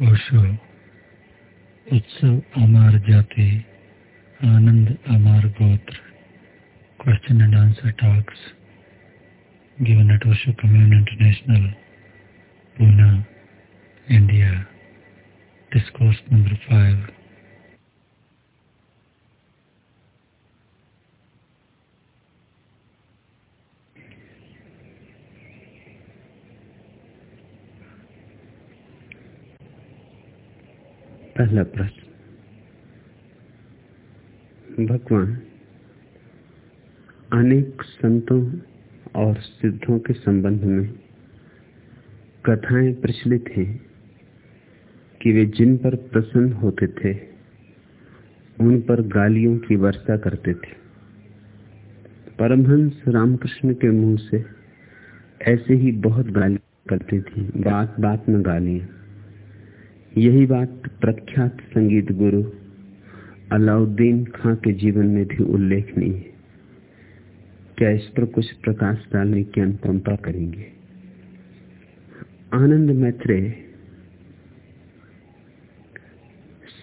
ओशो उत्सव अमार जाति आनंद अमार गोत्र question and answer talks given at Osho Commune International, Pune, India. Discourse number 5. पहला प्रश्न। भगवान, अनेक संतों और सिद्धों के संबंध में कथाएँ प्रचलित हैं कि वे जिन पर प्रसन्न होते थे, उन पर गालियों की वर्षा करते थे। परमहंस रामकृष्ण के मुँह से ऐसे ही बहुत गाली करती थी बात बात में गालियाँ। यही बात प्रख्यात संगीत गुरु अलाउद्दीन खां के जीवन में भी उल्लेखनीय है। क्या इस पर कुछ प्रकाश डालने की अनुकंपा करेंगे? आनंद मैत्रे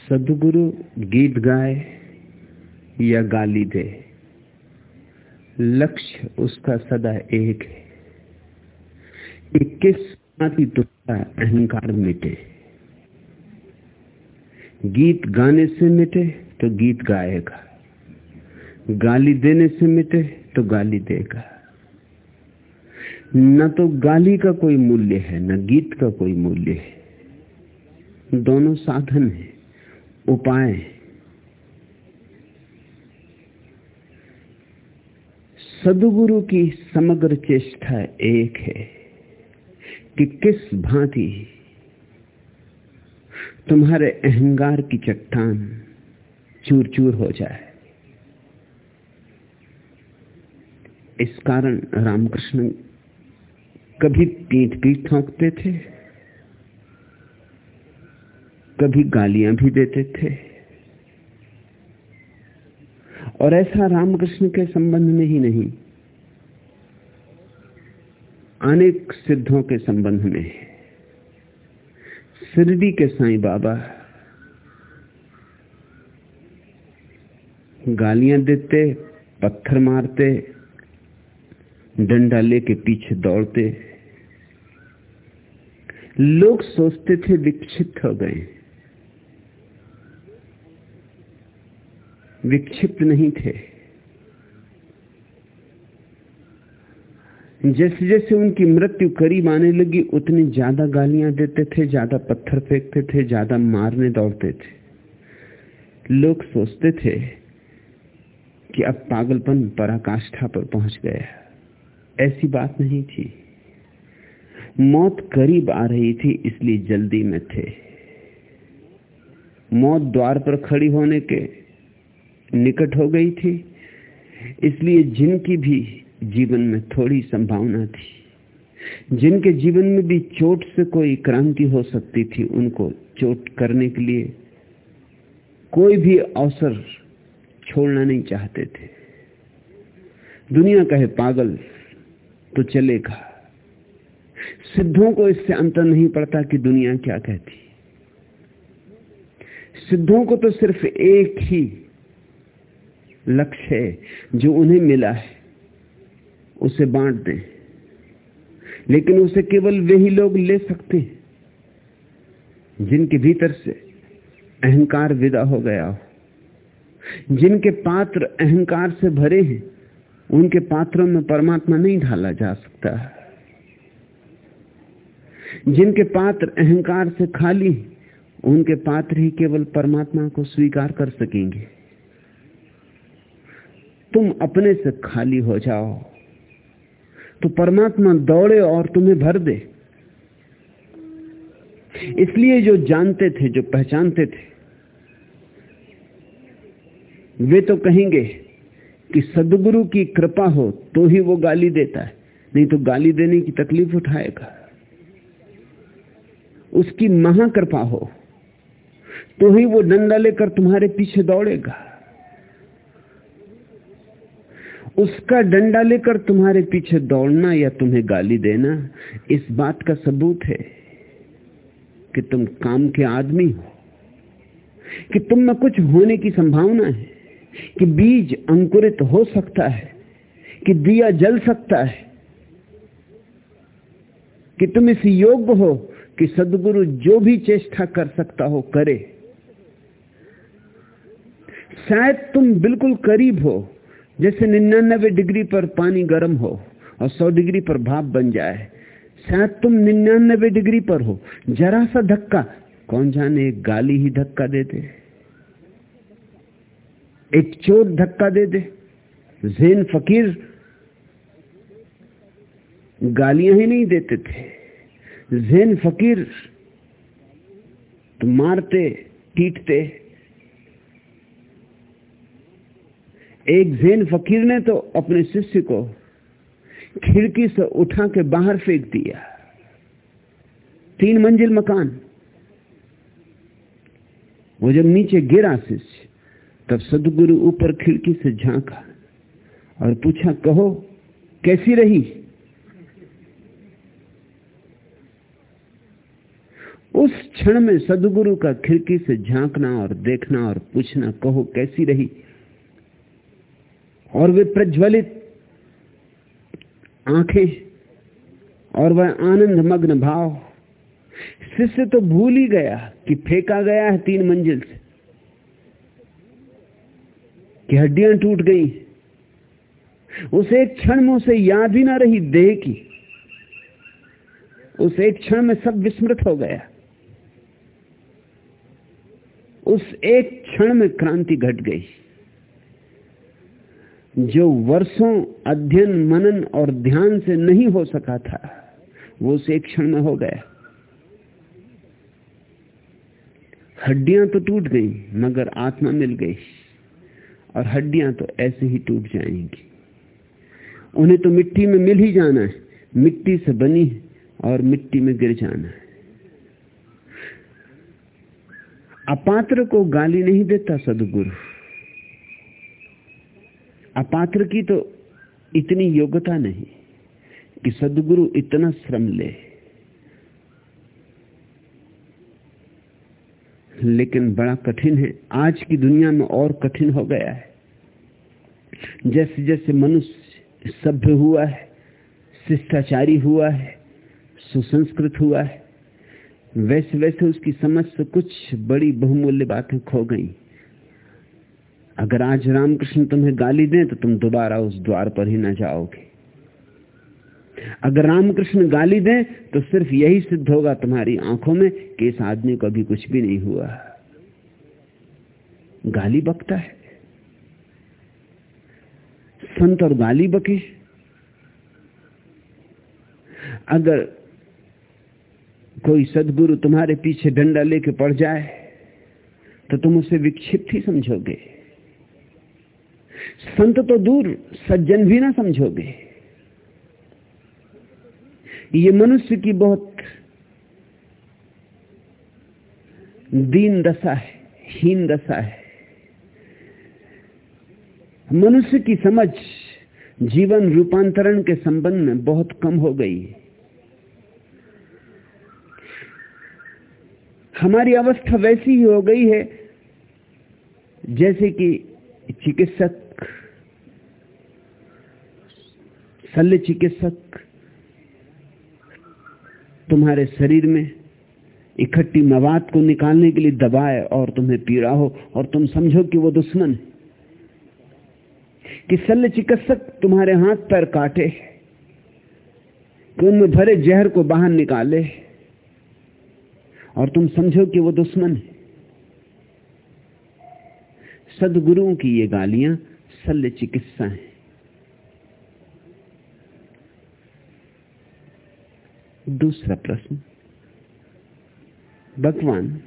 सदगुरु गीत गाए या गाली दे, लक्ष्य उसका सदा एक है। कि किस तुम्हारा अहंकार मिटे। गीत गाने से मिटे तो गीत गाएगा। गाली देने से मिटे तो गाली देगा। न तो गाली का कोई मूल्य है, न गीत का कोई मूल्य है। दोनों साधन है, उपाय सदगुरु की समग्र चेष्टा एक है कि किस भांति तुम्हारे अहंकार की चट्टान चूर चूर हो जाए। इस कारण रामकृष्ण कभी पीठ पीठ ठोंकते थे, कभी गालियाँ भी देते थे। और ऐसा रामकृष्ण के संबंध में ही नहीं, अनेक सिद्धों के संबंध में है। शिरडी के साईं बाबा गालियाँ देते, पत्थर मारते, डंडा लेके पीछे दौड़ते। लोग सोचते थे विक्षिप्त हो गए। विक्षिप्त नहीं थे। जैसे जैसे उनकी मृत्यु करीब आने लगी, उतनी ज़्यादा गालियाँ देते थे, ज़्यादा पत्थर फेंकते थे, ज़्यादा मारने दौड़ते थे। लोग सोचते थे कि अब पागलपन पराकाष्ठा पर पहुँच गया ऐसी बात नहीं थी। मौत करीब आ रही थी, इसलिए जल्दी में थे। मौत द्वार पर खड़ी होने के निकट हो गई थी, इसलिए जिनकी भी जीवन में थोड़ी संभावना थी। जिनके जीवन में भी चोट से कोई क्रांति हो सकती थी, उनको चोट करने के लिए कोई भी अवसर छोड़ना नहीं चाहते थे। दुनिया कहे, पागल तो चलेगा। सिद्धों को इससे अंतर नहीं पड़ता कि दुनिया क्या कहती। सिद्धों को तो सिर्फ़ एक ही लक्ष्य है जो उन्हें मिला है। उसे बांट दें। लेकिन उसे केवल वही लोग ले सकते हैं, जिनके भीतर से अहंकार विदा हो गया हो। जिनके पात्र अहंकार से भरे हैं, उनके पात्रों में परमात्मा नहीं ढाला जा सकता। जिनके पात्र अहंकार से खाली उनके पात्र ही केवल परमात्मा को स्वीकार कर सकेंगे। तुम अपने से खाली हो जाओ। तो परमात्मा दौड़े और तुम्हें भर दे। इसलिए जो जानते थे, जो पहचानते थे, वे तो कहेंगे कि सदगुरु की कृपा हो तो ही वो गाली देता है, नहीं तो गाली देने की तकलीफ़ उठाएगा। उसकी महाकृपा हो तो ही वो डंडा लेकर तुम्हारे पीछे दौड़ेगा। उसका डंडा लेकर तुम्हारे पीछे दौड़ना या तुम्हें गाली देना, इस बात का सबूत है कि तुम काम के आदमी हो, कि तुम में कुछ होने की संभावना है, कि बीज अंकुरित हो सकता है, कि दिया जल सकता है, कि तुम इस योग्य हो कि सदगुरु जो भी चेष्टा कर सकता हो करे। शायद तुम बिल्कुल करीब हो जैसे निन्यानबे डिग्री पर पानी गर्म हो और सौ डिग्री पर भाप बन जाए, शायद तुम निन्यानबे डिग्री पर हो। जरा सा धक्का, कौन जाने एक गाली ही धक्का दे दे। एक चोट धक्का दे दे। जेन फकीर गालियाँ ही नहीं देते थे। जेन फकीर तो मारते, पीटते। एक जैन फकीर ने तो अपने शिष्य को खिड़की से उठा के बाहर फेंक दिया। तीन मंजिल मकान। वो जब नीचे गिरा शिष्य, तब सदगुरु ऊपर खिड़की से झांका और पूछा, कहो, कैसी रही? उस क्षण में सदगुरु का खिड़की से झांकना और देखना और पूछना, कहो, कैसी रही? और वे प्रज्वलित आँखें और वह आनंद मग्न भाव। शिष्य तो भूल ही गया कि फेंका गया है तीन मंजिल से। कि हड्डियाँ टूट गई। उस एक क्षण में उसे याद ही ना रही देह की। उस एक क्षण में सब विस्मृत हो गया। उस एक क्षण में क्रांति घट गई। जो वर्षों अध्ययन, मनन और ध्यान से नहीं हो सका था, वो उस एक क्षण में हो गया। हड्डियाँ तो टूट गई, मगर आत्मा मिल गई, और हड्डियाँ तो ऐसे ही टूट जाएँगी। उन्हें तो मिट्टी में मिल ही जाना है, मिट्टी से बनी और मिट्टी में गिर जाना है। अपात्र को गाली नहीं देता सदगुरु। अपात्र की तो इतनी योग्यता नहीं कि सदगुरु इतना श्रम ले। लेकिन बड़ा कठिन है। आज की दुनिया में और कठिन हो गया है। जैसे जैसे मनुष्य सभ्य हुआ है, शिष्टाचारी हुआ है, सुसंस्कृत हुआ है, वैसे वैसे उसकी समझ से कुछ बड़ी बहुमूल्य बातें खो गई। अगर आज रामकृष्ण तुम्हें गाली दें तो तुम दोबारा उस द्वार पर ही ना जाओगे। अगर रामकृष्ण गाली दें तो सिर्फ़ यही सिद्ध होगा तुम्हारी आँखों में कि इस आदमी को अभी कुछ भी नहीं हुआ। गाली बकता है। संत और गाली बके। अगर कोई सदगुरु तुम्हारे पीछे डंडा लेके पड़ जाए तो तुम उसे विक्षिप्त ही समझोगे। संत तो दूर, सज्जन भी ना समझोगे। ये मनुष्य की बहुत दीन दशा है, हीन दशा है। मनुष्य की समझ जीवन रूपांतरण के संबंध में बहुत कम हो गई है। हमारी अवस्था वैसी ही हो गई है, जैसे कि चिकित्सक शल्य चिकित्सक तुम्हारे शरीर में इकट्ठी मवाद को निकालने के लिए दबाए और तुम्हें पीड़ा हो और तुम समझो कि वो दुश्मन है। कि शल्य चिकित्सक तुम्हारे हाथ पैर काटे, कि उनमें भरे जहर को बाहर निकाले और तुम समझो कि वो दुश्मन है। सदगुरुओं की ये गालियाँ शल्य चिकित्सा है। दूसरा प्रश्न। भगवान,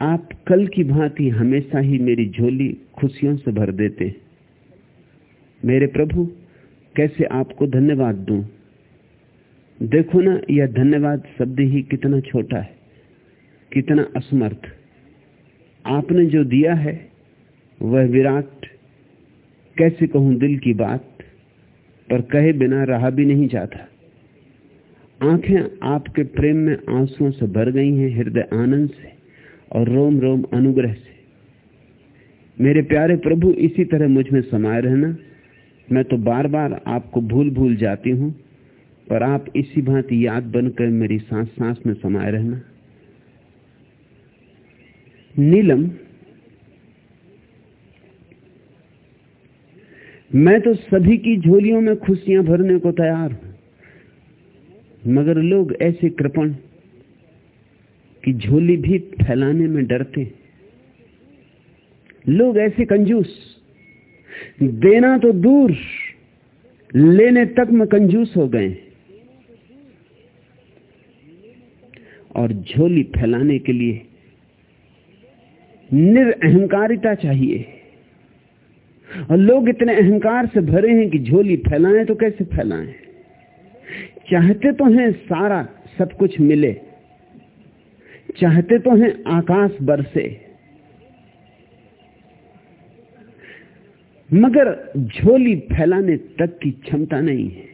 आप कल की भांति हमेशा ही मेरी झोली खुशियों से भर देते। मेरे प्रभु, कैसे आपको धन्यवाद दूँ? देखो ना, यह धन्यवाद शब्द ही कितना छोटा है, कितना असमर्थ। आपने जो दिया है, वह विराट। कैसे कहूँ दिल की बात, पर कहे बिना रहा भी नहीं जाता। आँखें आपके प्रेम में आंसुओं से भर गई हैं हृदय आनंद से और रोम रोम अनुग्रह से। मेरे प्यारे प्रभु, इसी तरह मुझमें समाये रहना। मैं तो बार बार आपको भूल भूल जाती हूँ पर आप इसी भांति याद बनकर मेरी सांस सांस में समाये रहना। नीलम, मैं तो सभी की झोलियों में खुशियाँ भरने को तैयार हूँ। मगर लोग ऐसे कृपण कि झोली भी फैलाने में डरते। लोग ऐसे कंजूस। देना तो दूर, लेने तक में कंजूस हो गए। और झोली फैलाने के लिए निरअहकारिता चाहिए। और लोग इतने अहंकार से भरे हैं कि झोली फैलाएँ तो कैसे फैलाएँ? चाहते तो हैं सारा सब कुछ मिले। चाहते तो हैं आकाश बरसे। मगर झोली फैलाने तक की क्षमता नहीं है।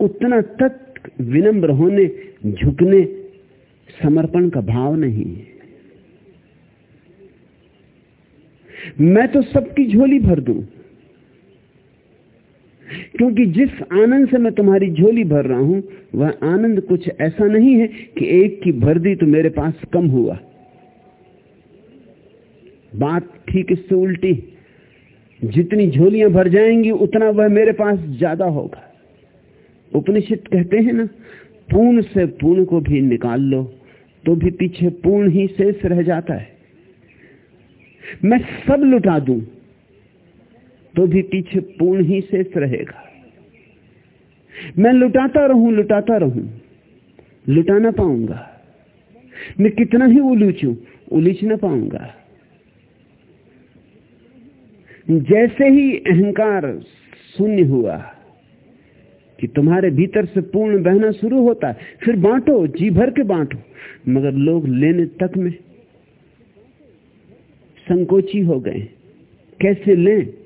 उतना तक विनम्र होने, झुकने, समर्पण का भाव नहीं है। मैं तो सबकी झोली भर दूँ। क्योंकि जिस आनंद से मैं तुम्हारी झोली भर रहा हूँ, वह आनंद कुछ ऐसा नहीं है कि एक की भर दी तो मेरे पास कम हुआ। बात ठीक इससे उल्टी। जितनी झोलियाँ भर जाएँगी, उतना वह मेरे पास ज़्यादा होगा। उपनिषद कहते हैं ना, पूर्ण से पूर्ण को भी निकाल लो तो भी पीछे पूर्ण ही शेष रह जाता है। मैं सब लुटा दूँ तो भी पीछे पूर्ण ही शेष रहेगा। मैं लुटाता रहूँ लुटाता रहूँ लुटा ना पाऊँगा। मैं कितना ही उलूचू उलीच ना पाऊँगा। जैसे ही अहंकार शून्य हुआ कि तुम्हारे भीतर से पूर्ण बहना शुरू होता है फिर बांटो, जी भर के बांटो, मगर लोग लेने तक में संकोची हो गए। कैसे लें?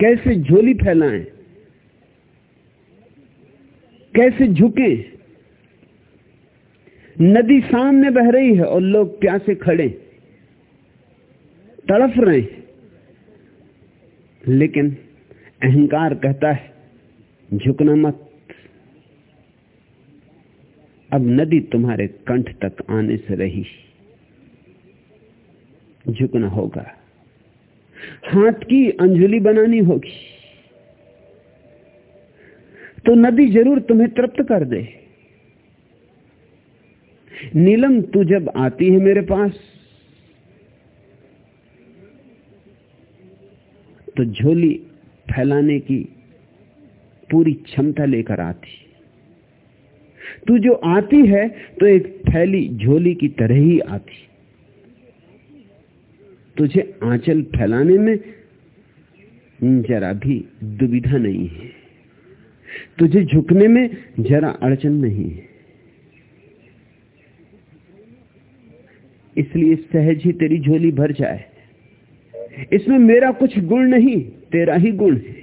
कैसे झोली फैलाएँ? कैसे झुके? नदी सामने बह रही है और लोग प्यासे खड़े। तड़फ रहे हैं। लेकिन अहंकार कहता है, झुकना मत। अब नदी तुम्हारे कंठ तक आने से रही। झुकना होगा। हाथ की अंजलि बनानी होगी। तो नदी ज़रूर तुम्हें तृप्त कर दे। नीलम, तू जब आती है मेरे पास तो झोली फैलाने की पूरी क्षमता लेकर आती। तू जो आती है तो एक फैली झोली की तरह ही आती। तुझे आंचल फैलाने में जरा भी दुविधा नहीं है। तुझे झुकने में जरा अड़चन नहीं है। इसलिए सहज ही तेरी झोली भर जाए। इसमें मेरा कुछ गुण नहीं, तेरा ही गुण है।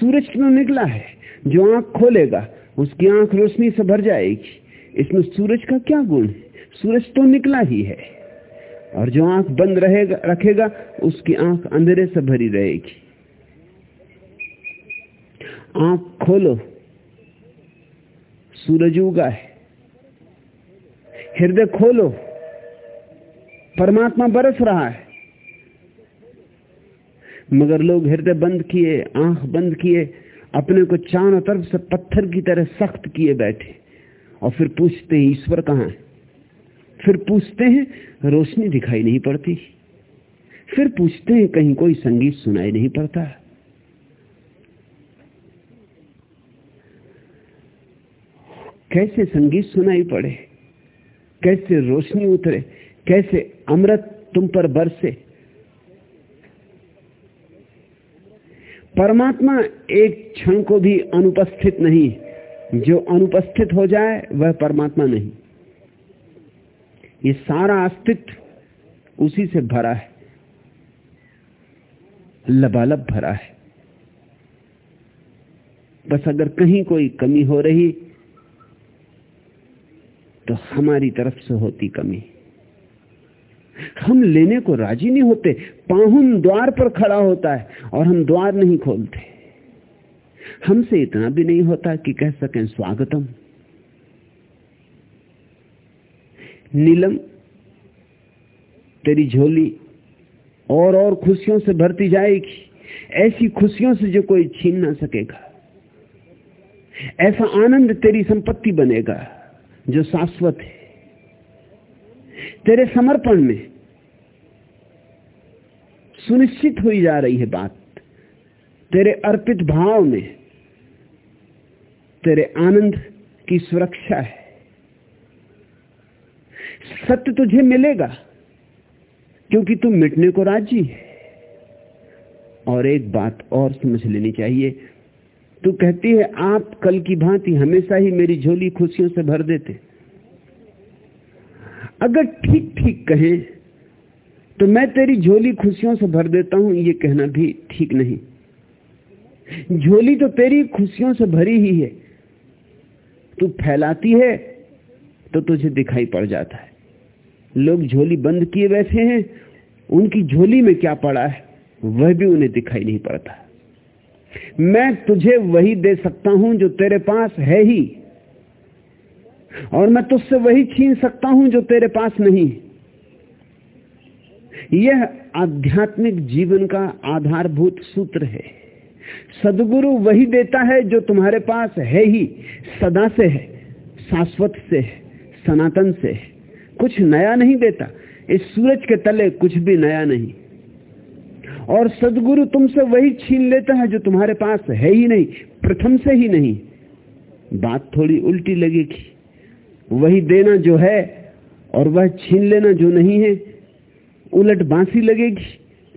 सूरज क्यों निकला है? जो आँख खोलेगा, उसकी आँख रोशनी से भर जाएगी। इसमें सूरज का क्या गुण है? सूरज तो निकला ही है। और जो आँख बंद रहेगा, रखेगा, उसकी आँख अंधेरे से भरी रहेगी। आँख खोलो। सूरज उगा है। हृदय खोलो। परमात्मा बरस रहा है। मगर लोग हृदय बंद किए, आँख बंद किए, अपने को चारों तरफ़ से पत्थर की तरह सख्त किए बैठे। और फिर पूछते हैं, ईश्वर कहाँ है? फिर पूछते हैं, रोशनी दिखाई नहीं पड़ती। फिर पूछते हैं, कहीं कोई संगीत सुनाई नहीं पड़ता। कैसे संगीत सुनाई पड़े? कैसे रोशनी उतरे? कैसे अमृत तुम पर बरसे? परमात्मा एक क्षण को भी अनुपस्थित नहीं। जो अनुपस्थित हो जाए, वह परमात्मा नहीं। ये सारा अस्तित्व उसी से भरा है। लबालब भरा है। बस अगर कहीं कोई कमी हो रही तो हमारी तरफ़ से होती कमी। हम लेने को राज़ी नहीं होते, पाहुन द्वार पर खड़ा होता है और हम द्वार नहीं खोलते। हमसे इतना भी नहीं होता कि कह सकें स्वागतम। नीलम, तेरी झोली और और खुशियों से भरती जाएगी। ऐसी खुशियों से जो कोई छीन ना सकेगा। ऐसा आनंद तेरी संपत्ति बनेगा जो शाश्वत है। तेरे समर्पण में सुनिश्चित हुई जा रही है बात। तेरे अर्पित भाव में तेरे आनंद की सुरक्षा है। सत्य तुझे मिलेगा, क्योंकि तू मिटने को राज़ी है। और एक बात और समझ लेनी चाहिए, तू कहती है, आप कल की भांति हमेशा ही मेरी झोली खुशियों से भर देते। अगर ठीक ठीक कहें तो मैं तेरी झोली खुशियों से भर देता हूँ, ये कहना भी ठीक नहीं। झोली तो तेरी खुशियों से भरी ही है। तू फैलाती है तो तुझे दिखाई पड़ जाता है। लोग झोली बंद किए बैठे हैं, उनकी झोली में क्या पड़ा है, वह भी उन्हें दिखाई नहीं पड़ता। मैं तुझे वही दे सकता हूँ जो तेरे पास है ही, और मैं तुझसे वही छीन सकता हूँ जो तेरे पास नहीं यह आध्यात्मिक जीवन का आधारभूत सूत्र है। सदगुरु वही देता है जो तुम्हारे पास है ही, सदा से है, शाश्वत से है। सनातन से है। कुछ नया नहीं देता। इस सूरज के तले कुछ भी नया नहीं। और सदगुरु तुमसे वही छीन लेता है जो तुम्हारे पास है ही नहीं, प्रथम से ही नहीं। बात थोड़ी उल्टी लगेगी। वही देना जो है और वह छीन लेना जो नहीं है, उलट बांसी लगेगी।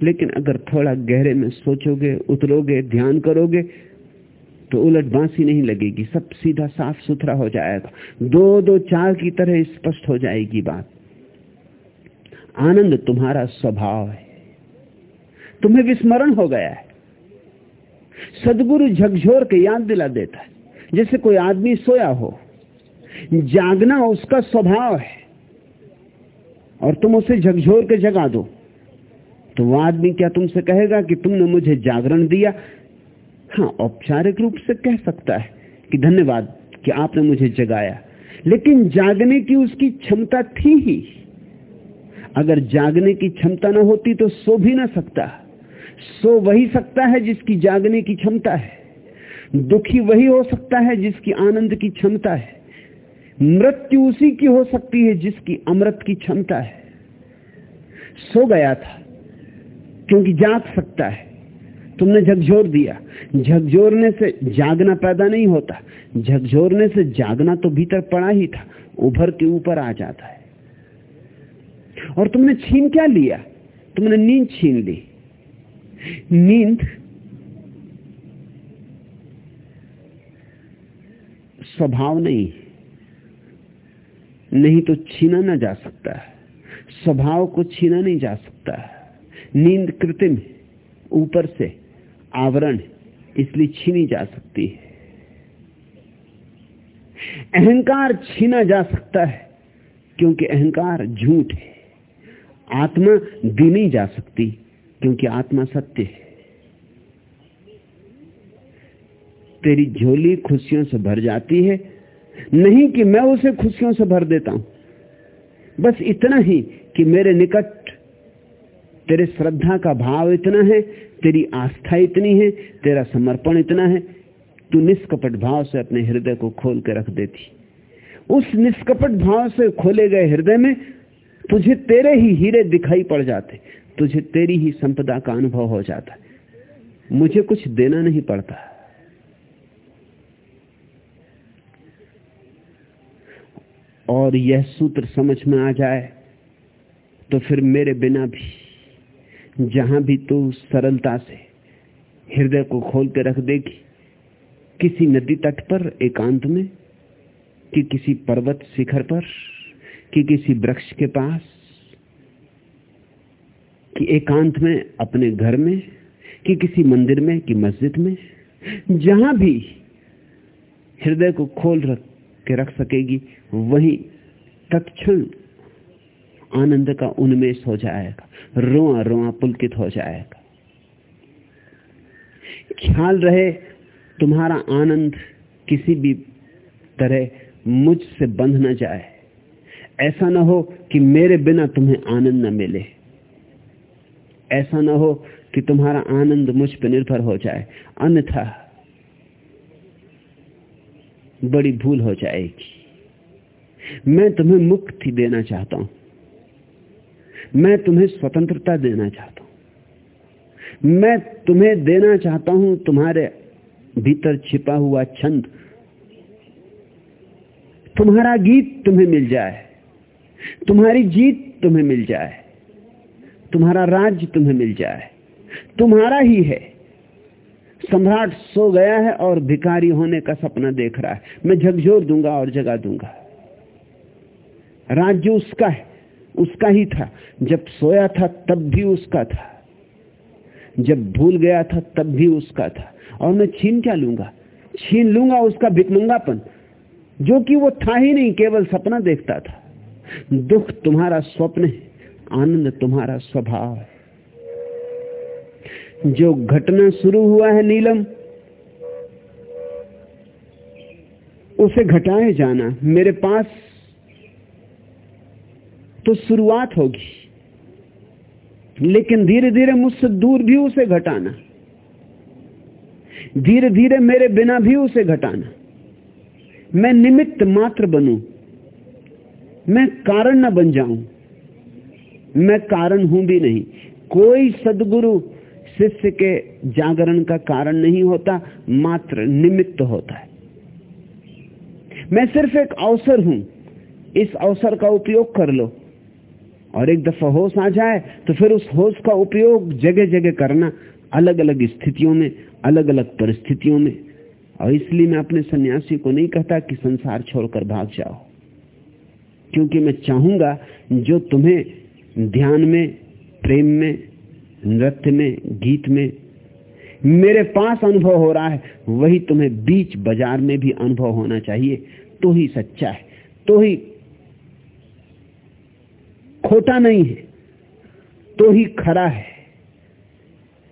लेकिन अगर थोड़ा गहरे में सोचोगे, उतरोगे, ध्यान करोगे तो उलट बांसी नहीं लगेगी, सब सीधा साफ़ सुथरा हो जाएगा। दो दो चार की तरह स्पष्ट हो जाएगी बात। आनंद तुम्हारा स्वभाव है। तुम्हें विस्मरण हो गया है। सदगुरु झकझोर के याद दिला देता है। जैसे कोई आदमी सोया हो। जागना उसका स्वभाव है। और तुम उसे झकझोर के जगा दो। तो वो आदमी क्या तुमसे कहेगा कि तुमने मुझे जागरण दिया? हाँ औपचारिक रूप से कह सकता है कि धन्यवाद कि आपने मुझे जगाया। लेकिन जागने की उसकी क्षमता थी ही। अगर जागने की क्षमता ना होती तो सो भी ना सकता। सो वही सकता है जिसकी जागने की क्षमता है। दुखी वही हो सकता है जिसकी आनंद की क्षमता है। मृत्यु उसी की हो सकती है जिसकी अमृत की क्षमता है। सो गया था, क्योंकि जाग सकता है। तुमने झकझोर दिया। झकझोरने से जागना पैदा नहीं होता। झकझोरने से जागना तो भीतर पड़ा ही था, उभर के ऊपर आ जाता है। और तुमने छीन क्या लिया? तुमने नींद छीन ली। नींद स्वभाव नहीं। नहीं तो छीना ना जा सकता। है स्वभाव को छीना नहीं जा सकता। नींद कृत्रिम, ऊपर से। आवरण इसलिए छीनी जा सकती है। अहंकार छीना जा सकता है, क्योंकि अहंकार झूठ है। आत्मा दी नहीं जा सकती, क्योंकि आत्मा सत्य है। तेरी झोली खुशियों से भर जाती है। नहीं कि मैं उसे खुशियों से भर देता हूँ, बस इतना ही कि मेरे निकट तेरे श्रद्धा का भाव इतना है, तेरी आस्था इतनी है, तेरा समर्पण इतना है, तू निष्कपट भाव से अपने हृदय को खोल के रख देती। उस निष्कपट भाव से खोले गए हृदय में तुझे तेरे ही हीरे दिखाई पड़ जाते, तुझे तेरी ही संपदा का अनुभव हो जाता। मुझे कुछ देना नहीं पड़ता। और यह सूत्र समझ में आ जाए तो फिर मेरे बिना भी जहाँ भी तू सरलता से हृदय को खोल के रख देगी, किसी नदी तट पर, एकांत में, कि किसी पर्वत शिखर पर, कि किसी वृक्ष के पास, कि एकांत में, अपने घर में, कि किसी मंदिर में, कि मस्जिद में, जहाँ भी हृदय को खोल रख के रख सकेगी, वही तत्क्षण आनंद का उन्मेष हो जाएगा। रोआ रोआ पुलकित हो जाएगा। ख्याल रहे, तुम्हारा आनंद किसी भी तरह मुझसे बंध न जाए। ऐसा ना हो कि मेरे बिना तुम्हें आनंद न मिले। ऐसा ना हो कि तुम्हारा आनंद मुझ पर निर्भर हो जाए। अन्यथा बड़ी भूल हो जाएगी। मैं तुम्हें मुक्ति देना चाहता हूँ। मैं तुम्हें स्वतंत्रता देना चाहता हूँ। मैं तुम्हें देना चाहता हूँ, तुम्हारे भीतर छिपा हुआ छंद। तुम्हारा गीत तुम्हें मिल जाए। तुम्हारी जीत तुम्हें मिल जाए। तुम्हारा राज्य तुम्हें मिल जाए। तुम्हारा ही है। सम्राट सो गया है और भिकारी होने का सपना देख रहा है। मैं झकझोर दूँगा और जगा दूँगा। राज्य उसका है। उसका ही था। जब सोया था, तब भी उसका था। जब भूल गया था, तब भी उसका था। और मैं छीन क्या लूँगा? छीन लूँगा उसका भिकमंगापन जो कि वो था ही नहीं, केवल सपना देखता था। दुख तुम्हारा स्वप्न है, आनंद तुम्हारा स्वभाव है। जो घटना शुरू हुआ है नीलम, उसे घटाए जाना। मेरे पास तो शुरुआत होगी। लेकिन धीरे धीरे मुझसे दूर भी उसे घटाना। धीरे धीरे मेरे बिना भी उसे घटाना। मैं निमित्त मात्र बनूं। मैं कारण न बन जाऊँ। मैं कारण हूँ भी नहीं। कोई सदगुरु शिष्य के जागरण का कारण नहीं होता, मात्र निमित्त होता है। मैं सिर्फ़ एक अवसर हूँ। इस अवसर का उपयोग कर लो। और एक दफ़ा होश आ जाए तो फिर उस होश का उपयोग जगह जगह करना अलग अलग स्थितियों में अलग अलग परिस्थितियों में। और इसलिए मैं अपने सन्यासी को नहीं कहता कि संसार छोड़कर भाग जाओ। क्योंकि मैं चाहूँगा जो तुम्हें ध्यान में, प्रेम में, नृत्य में, गीत में मेरे पास अनुभव हो रहा है, वही तुम्हें बीच बाज़ार में भी अनुभव होना चाहिए। तो ही सच्चा है तो ही खोटा नहीं है तो ही खरा है।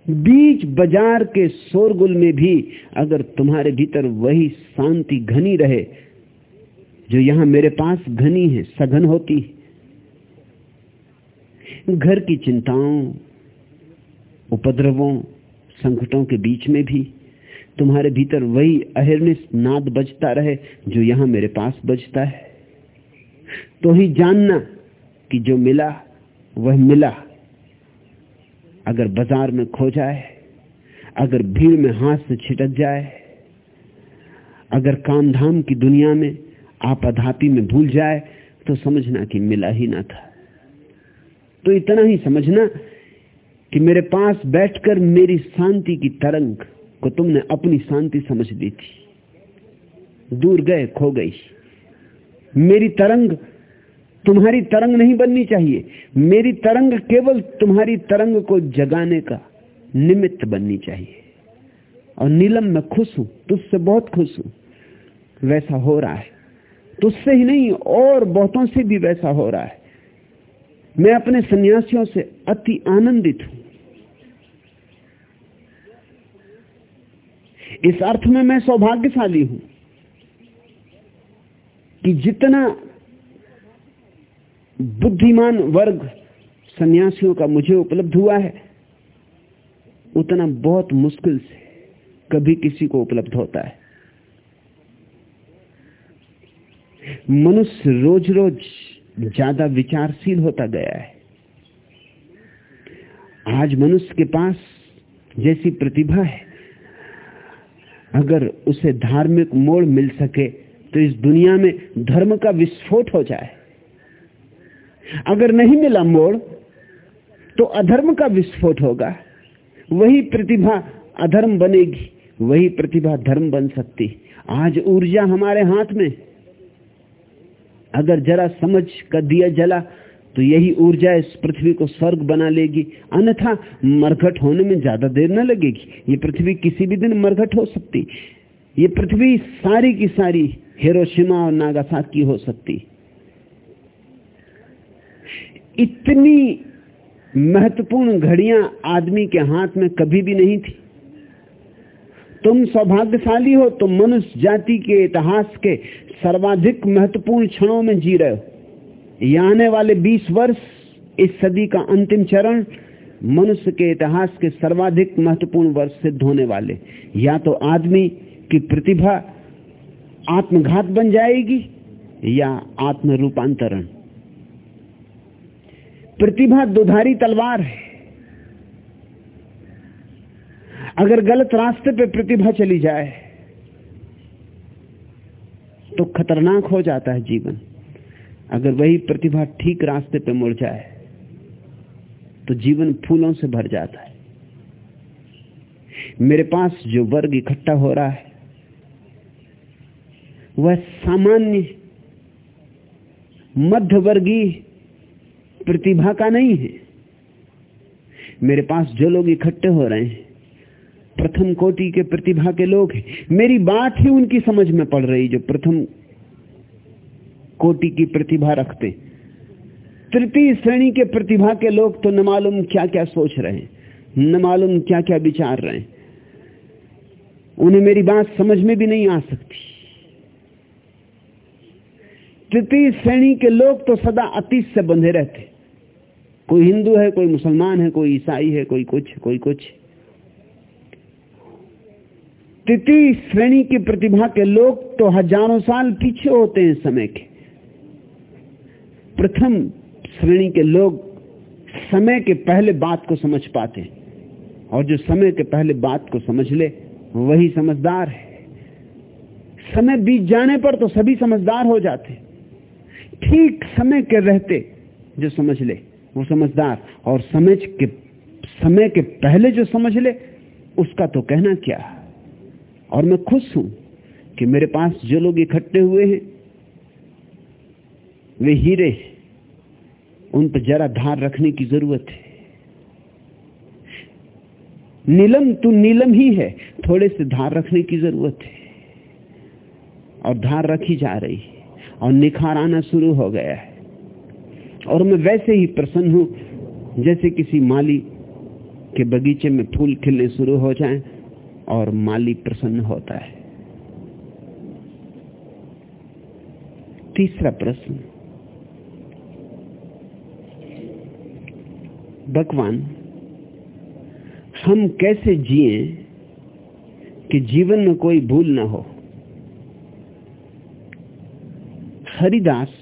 बीच बाज़ार के शोरगुल में भी अगर तुम्हारे भीतर वही शांति घनी रहे, जो यहाँ मेरे पास घनी है, सघन होती है। घर की चिंताओं, उपद्रवों, संकटों के बीच में भी तुम्हारे भीतर वही अहिर्निश नाद बजता रहे, जो यहाँ मेरे पास बजता है। तो ही जानना कि जो मिला, वह मिला। अगर बाज़ार में खो जाए, अगर भीड़ में हाथ से छिटक जाए, अगर काम धाम की दुनिया में आपाधापी में भूल जाए तो समझना कि मिला ही ना था। तो इतना ही समझना कि मेरे पास बैठकर मेरी शांति की तरंग को तुमने अपनी शांति समझ ली थी। दूर गए, खो गई। मेरी तरंग तुम्हारी तरंग नहीं बननी चाहिए। मेरी तरंग केवल तुम्हारी तरंग को जगाने का निमित्त बननी चाहिए। और नीलम मैं खुश हूँ, तुझसे बहुत खुश हूँ। वैसा हो रहा है। तुझसे ही नहीं, और बहुतों से भी वैसा हो रहा है। मैं अपने सन्यासियों से अति आनंदित हूँ। इस अर्थ में मैं सौभाग्यशाली हूँ कि जितना बुद्धिमान वर्ग सन्यासियों का मुझे उपलब्ध हुआ है। उतना बहुत मुश्किल से कभी किसी को उपलब्ध होता है। मनुष्य रोज रोज ज़्यादा विचारशील होता गया है। आज मनुष्य के पास जैसी प्रतिभा है। अगर उसे धार्मिक मोड़ मिल सके तो इस दुनिया में धर्म का विस्फोट हो जाए। अगर नहीं मिला मोड़ तो अधर्म का विस्फोट होगा। वही प्रतिभा अधर्म बनेगी, वही प्रतिभा धर्म बन सकती। आज ऊर्जा हमारे हाथ में। अगर जरा समझ कर दिया जला तो यही ऊर्जा इस पृथ्वी को स्वर्ग बना लेगी। अन्यथा मरघट होने में ज़्यादा देर न लगेगी। ये पृथ्वी किसी भी दिन मरघट हो सकती। ये पृथ्वी सारी की सारी हिरोशिमा और नागासाकी हो सकती। इतनी महत्वपूर्ण घड़ियाँ आदमी के हाथ में कभी भी नहीं थी। तुम सौभाग्यशाली हो, तुम मनुष्य जाति के इतिहास के सर्वाधिक महत्वपूर्ण क्षणों में जी रहे हो। ये आने वाले 20 वर्ष इस सदी का अंतिम चरण मनुष्य के इतिहास के सर्वाधिक महत्वपूर्ण वर्ष सिद्ध होने वाले। या तो आदमी की प्रतिभा आत्मघात बन जाएगी या आत्म रूपांतरण प्रतिभा दुधारी तलवार है। अगर गलत रास्ते पे प्रतिभा चली जाए तो खतरनाक हो जाता है जीवन। अगर वही प्रतिभा ठीक रास्ते पे मुड़ जाए तो जीवन फूलों से भर जाता है। मेरे पास जो वर्ग इकट्ठा हो रहा है, वह सामान्य मध्यवर्गीय प्रतिभा का नहीं है। मेरे पास जो लोग इकट्ठे हो रहे हैं, प्रथम कोटि के प्रतिभा के लोग हैं। मेरी बात ही उनकी समझ में पड़ रही, जो प्रथम कोटि की प्रतिभा रखते तृतीय श्रेणी के प्रतिभा के लोग तो न मालूम क्या क्या सोच रहे हैं, न मालूम क्या क्या विचार रहे हैं। उन्हें मेरी बात समझ में भी नहीं आ सकती। तृतीय श्रेणी के लोग तो सदा अतीत से बंधे रहते कोई हिंदू है, कोई मुसलमान है, कोई ईसाई है, कोई कुछ कोई कुछ। तृतीय श्रेणी की प्रतिभा के लोग तो हज़ारों साल पीछे होते हैं समय के। प्रथम श्रेणी के लोग समय के पहले बात को समझ पाते हैं। और जो समय के पहले बात को समझ ले, वही समझदार है। समय बीत जाने पर तो सभी समझदार हो जाते ठीक समय के रहते जो समझ ले। वो समझदार। और समझ के, समय के पहले जो समझ ले, उसका तो कहना क्या और मैं खुश हूँ कि मेरे पास जो लोग इकट्ठे हुए हैं, वे हीरे उन पर जरा धार रखने की ज़रूरत है। नीलम तू नीलम ही है, थोड़े से धार रखने की ज़रूरत है। और धार रखी जा रही है। और निखार आना शुरू हो गया है। और मैं वैसे ही प्रसन्न हूँ, जैसे किसी माली के बगीचे में फूल खिलने शुरू हो जाएँ और माली प्रसन्न होता है। तीसरा प्रश्न। भगवान, हम कैसे जिए कि जीवन में कोई भूल ना हो? हरिदास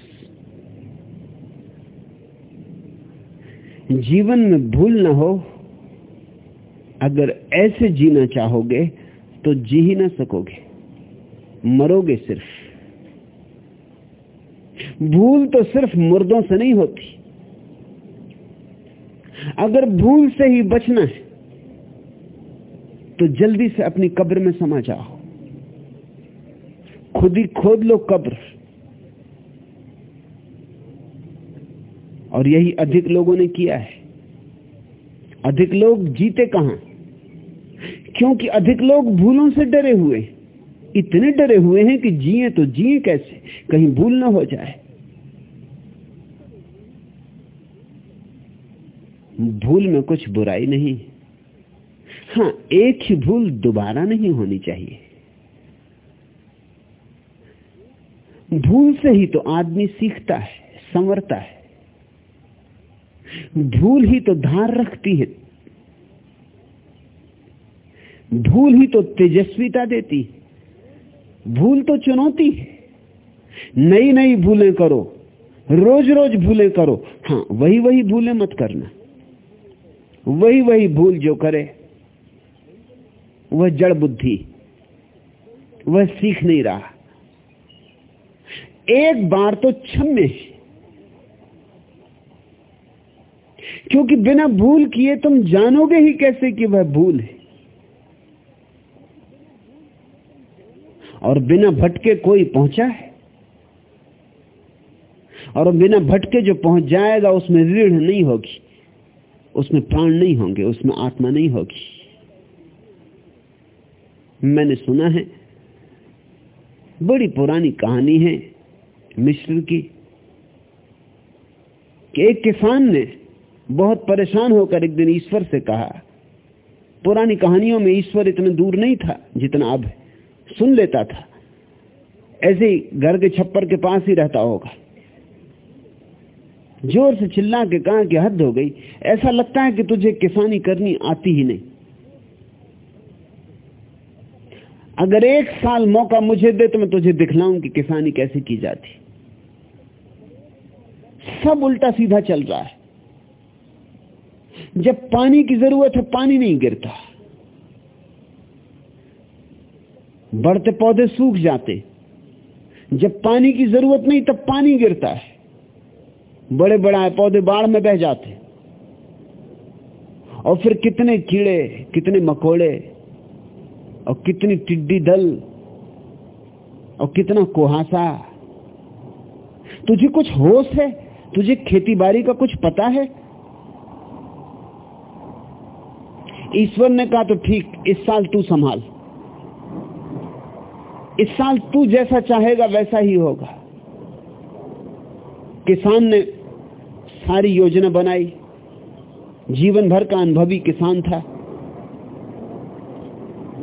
जीवन में भूल ना हो। अगर ऐसे जीना चाहोगे तो जी ही ना सकोगे। मरोगे सिर्फ़। भूल तो सिर्फ़ मुर्दों से नहीं होती। अगर भूल से ही बचना है तो जल्दी से अपनी कब्र में समा जाओ। खुद ही खोद लो कब्र। और यही अधिक लोगों ने किया है। अधिक लोग जीते कहाँ? क्योंकि अधिक लोग भूलों से डरे हुए। इतने डरे हुए हैं कि जिए तो जिए कैसे? कहीं भूल ना हो जाए। भूल में कुछ बुराई नहीं। हाँ एक ही भूल दोबारा नहीं होनी चाहिए। भूल से ही तो आदमी सीखता है, संवरता है। भूल ही तो धार रखती है। भूल ही तो तेजस्विता देती भूल तो चुनौती है। नई नई भूलें करो। रोज रोज भूलें करो। हाँ वही वही भूलें मत करना। वही वही भूल जो करे, वह जड़ बुद्धि, वह सीख नहीं रहा। एक बार तो क्षम्य है। क्योंकि बिना भूल किए तुम जानोगे ही कैसे कि वह भूल है। और बिना भटके कोई पहुँचा है। और बिना भटके जो पहुँच जाएगा, उसमें रीढ़ नहीं होगी। उसमें प्राण नहीं होंगे, उसमें आत्मा नहीं होगी। मैंने सुना है, बड़ी पुरानी कहानी है मिश्र की, कि एक किसान ने बहुत परेशान होकर एक दिन ईश्वर से कहा, पुरानी कहानियों में ईश्वर इतना दूर नहीं था जितना अब सुन लेता था। ऐसे ही घर के छप्पर के पास ही रहता होगा। ज़ोर से चिल्ला के कहा कि हद हो गई। ऐसा लगता है कि तुझे किसानी करनी आती ही नहीं। अगर एक साल मौका मुझे दे तो मैं तुझे दिखलाऊं कि किसानी कैसे की जाती। सब उल्टा सीधा चल रहा है। जब पानी की ज़रूरत है, पानी नहीं गिरता। बढ़ते पौधे सूख जाते। जब पानी की ज़रूरत नहीं, तब पानी गिरता है। बड़े बड़ा पौधे बाढ़ में बह जाते। और फिर कितने कीड़े, कितने मकोड़े, और कितनी टिड्डी दल, और कितना कुहासा। तुझे कुछ होश है? तुझे खेती बाड़ी का कुछ पता है? ईश्वर ने कहा तो ठीक, इस साल तू संभाल। इस साल तू जैसा चाहेगा वैसा ही होगा। किसान ने सारी योजना बनाई। जीवन भर का अनुभवी किसान था।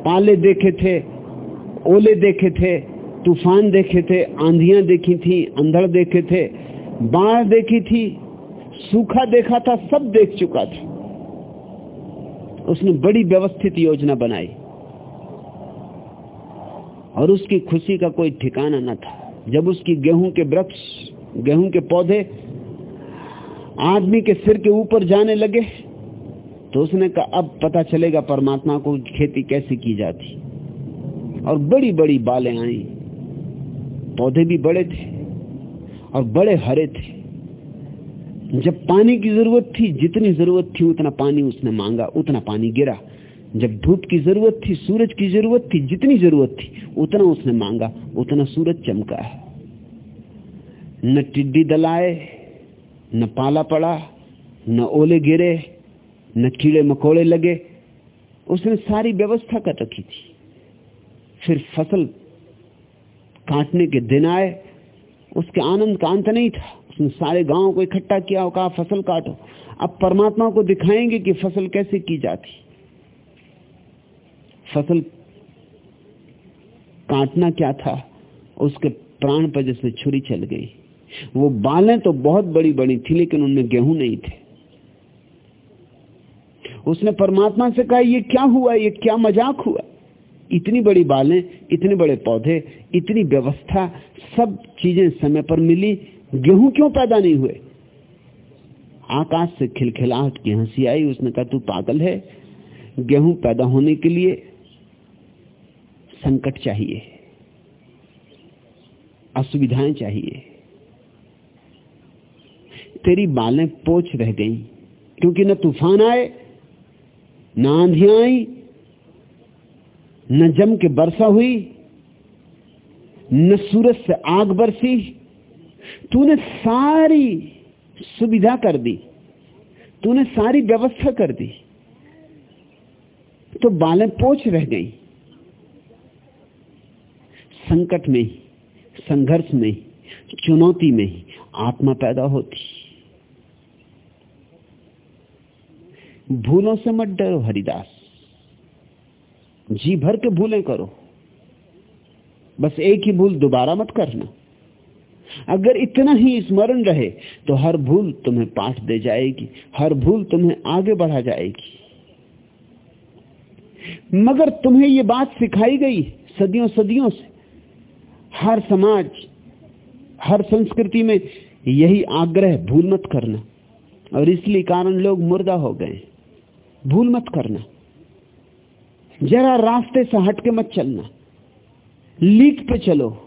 पाले देखे थे, ओले देखे थे, तूफ़ान देखे थे, आंधियाँ देखी थी, अंधड़ देखे थे, बाढ़ देखी थी, सूखा देखा था, सब देख चुका था। उसने बड़ी व्यवस्थित योजना बनाई। और उसकी खुशी का कोई ठिकाना न था। जब उसकी गेहूँ के वृक्ष, गेहूँ के पौधे आदमी के सिर के ऊपर जाने लगे तो उसने कहा, अब पता चलेगा परमात्मा को खेती कैसे की जाती। और बड़ी बड़ी बालें आई। पौधे भी बड़े थे और बड़े हरे थे। जब पानी की ज़रूरत थी, जितनी ज़रूरत थी, उतना पानी उसने मांगा, उतना पानी गिरा। जब धूप की ज़रूरत थी, सूरज की ज़रूरत थी, जितनी ज़रूरत थी, उतना उसने मांगा, उतना सूरज चमका। है न टिड्डी दलाए, न पाला पड़ा, न ओले गिरे, न कीड़े मकोड़े लगे। उसने सारी व्यवस्था कर रखी थी। फिर फ़सल काटने के दिन आए, उसके आनंद का अंत नहीं था। उसने सारे गाँव को इकट्ठा किया और कहा फ़सल काटो। अब परमात्मा को दिखाएँगे कि फ़सल कैसे की जाती। फ़सल काटना क्या था? उसके प्राण पर जैसे छुरी चल गई। वो बालें तो बहुत बड़ी बड़ी थी, लेकिन उनमें गेहूँ नहीं थे। उसने परमात्मा से कहा, ये क्या हुआ? ये क्या मज़ाक हुआ? इतनी बड़ी बालें, इतने बड़े पौधे, इतनी व्यवस्था, सब चीज़ें समय पर मिली। गेहूँ क्यों पैदा नहीं हुए? आकाश से खिलखिलाहट की हँसी आई, उसने कहा, तू पागल है। गेहूँ पैदा होने के लिए संकट चाहिए, असुविधाएँ चाहिए। तेरी बालें पोच रह गई, क्योंकि न तूफ़ान आए, न आंधियाँ आई, न जम के वर्षा हुई, न सूरज से आग बरसी तूने सारी सुविधा कर दी, तूने सारी व्यवस्था कर दी तो बालें पोच रह गई। संकट में, संघर्ष में, चुनौती में आत्मा पैदा होती। भूलों से मत डरो, हरिदास। जी भर के भूलें करो। बस एक ही भूल दोबारा मत करना। अगर इतना ही स्मरण रहे तो हर भूल तुम्हें पाठ दे जाएगी, हर भूल तुम्हें आगे बढ़ा जाएगी। मगर तुम्हें यह बात सिखाई गई सदियों सदियों से, हर समाज, हर संस्कृति में यही आग्रह, भूल मत करना। और इसलिए कारण लोग मुर्दा हो गए भूल मत करना। जरा रास्ते से हटके मत चलना। लीक पे चलो।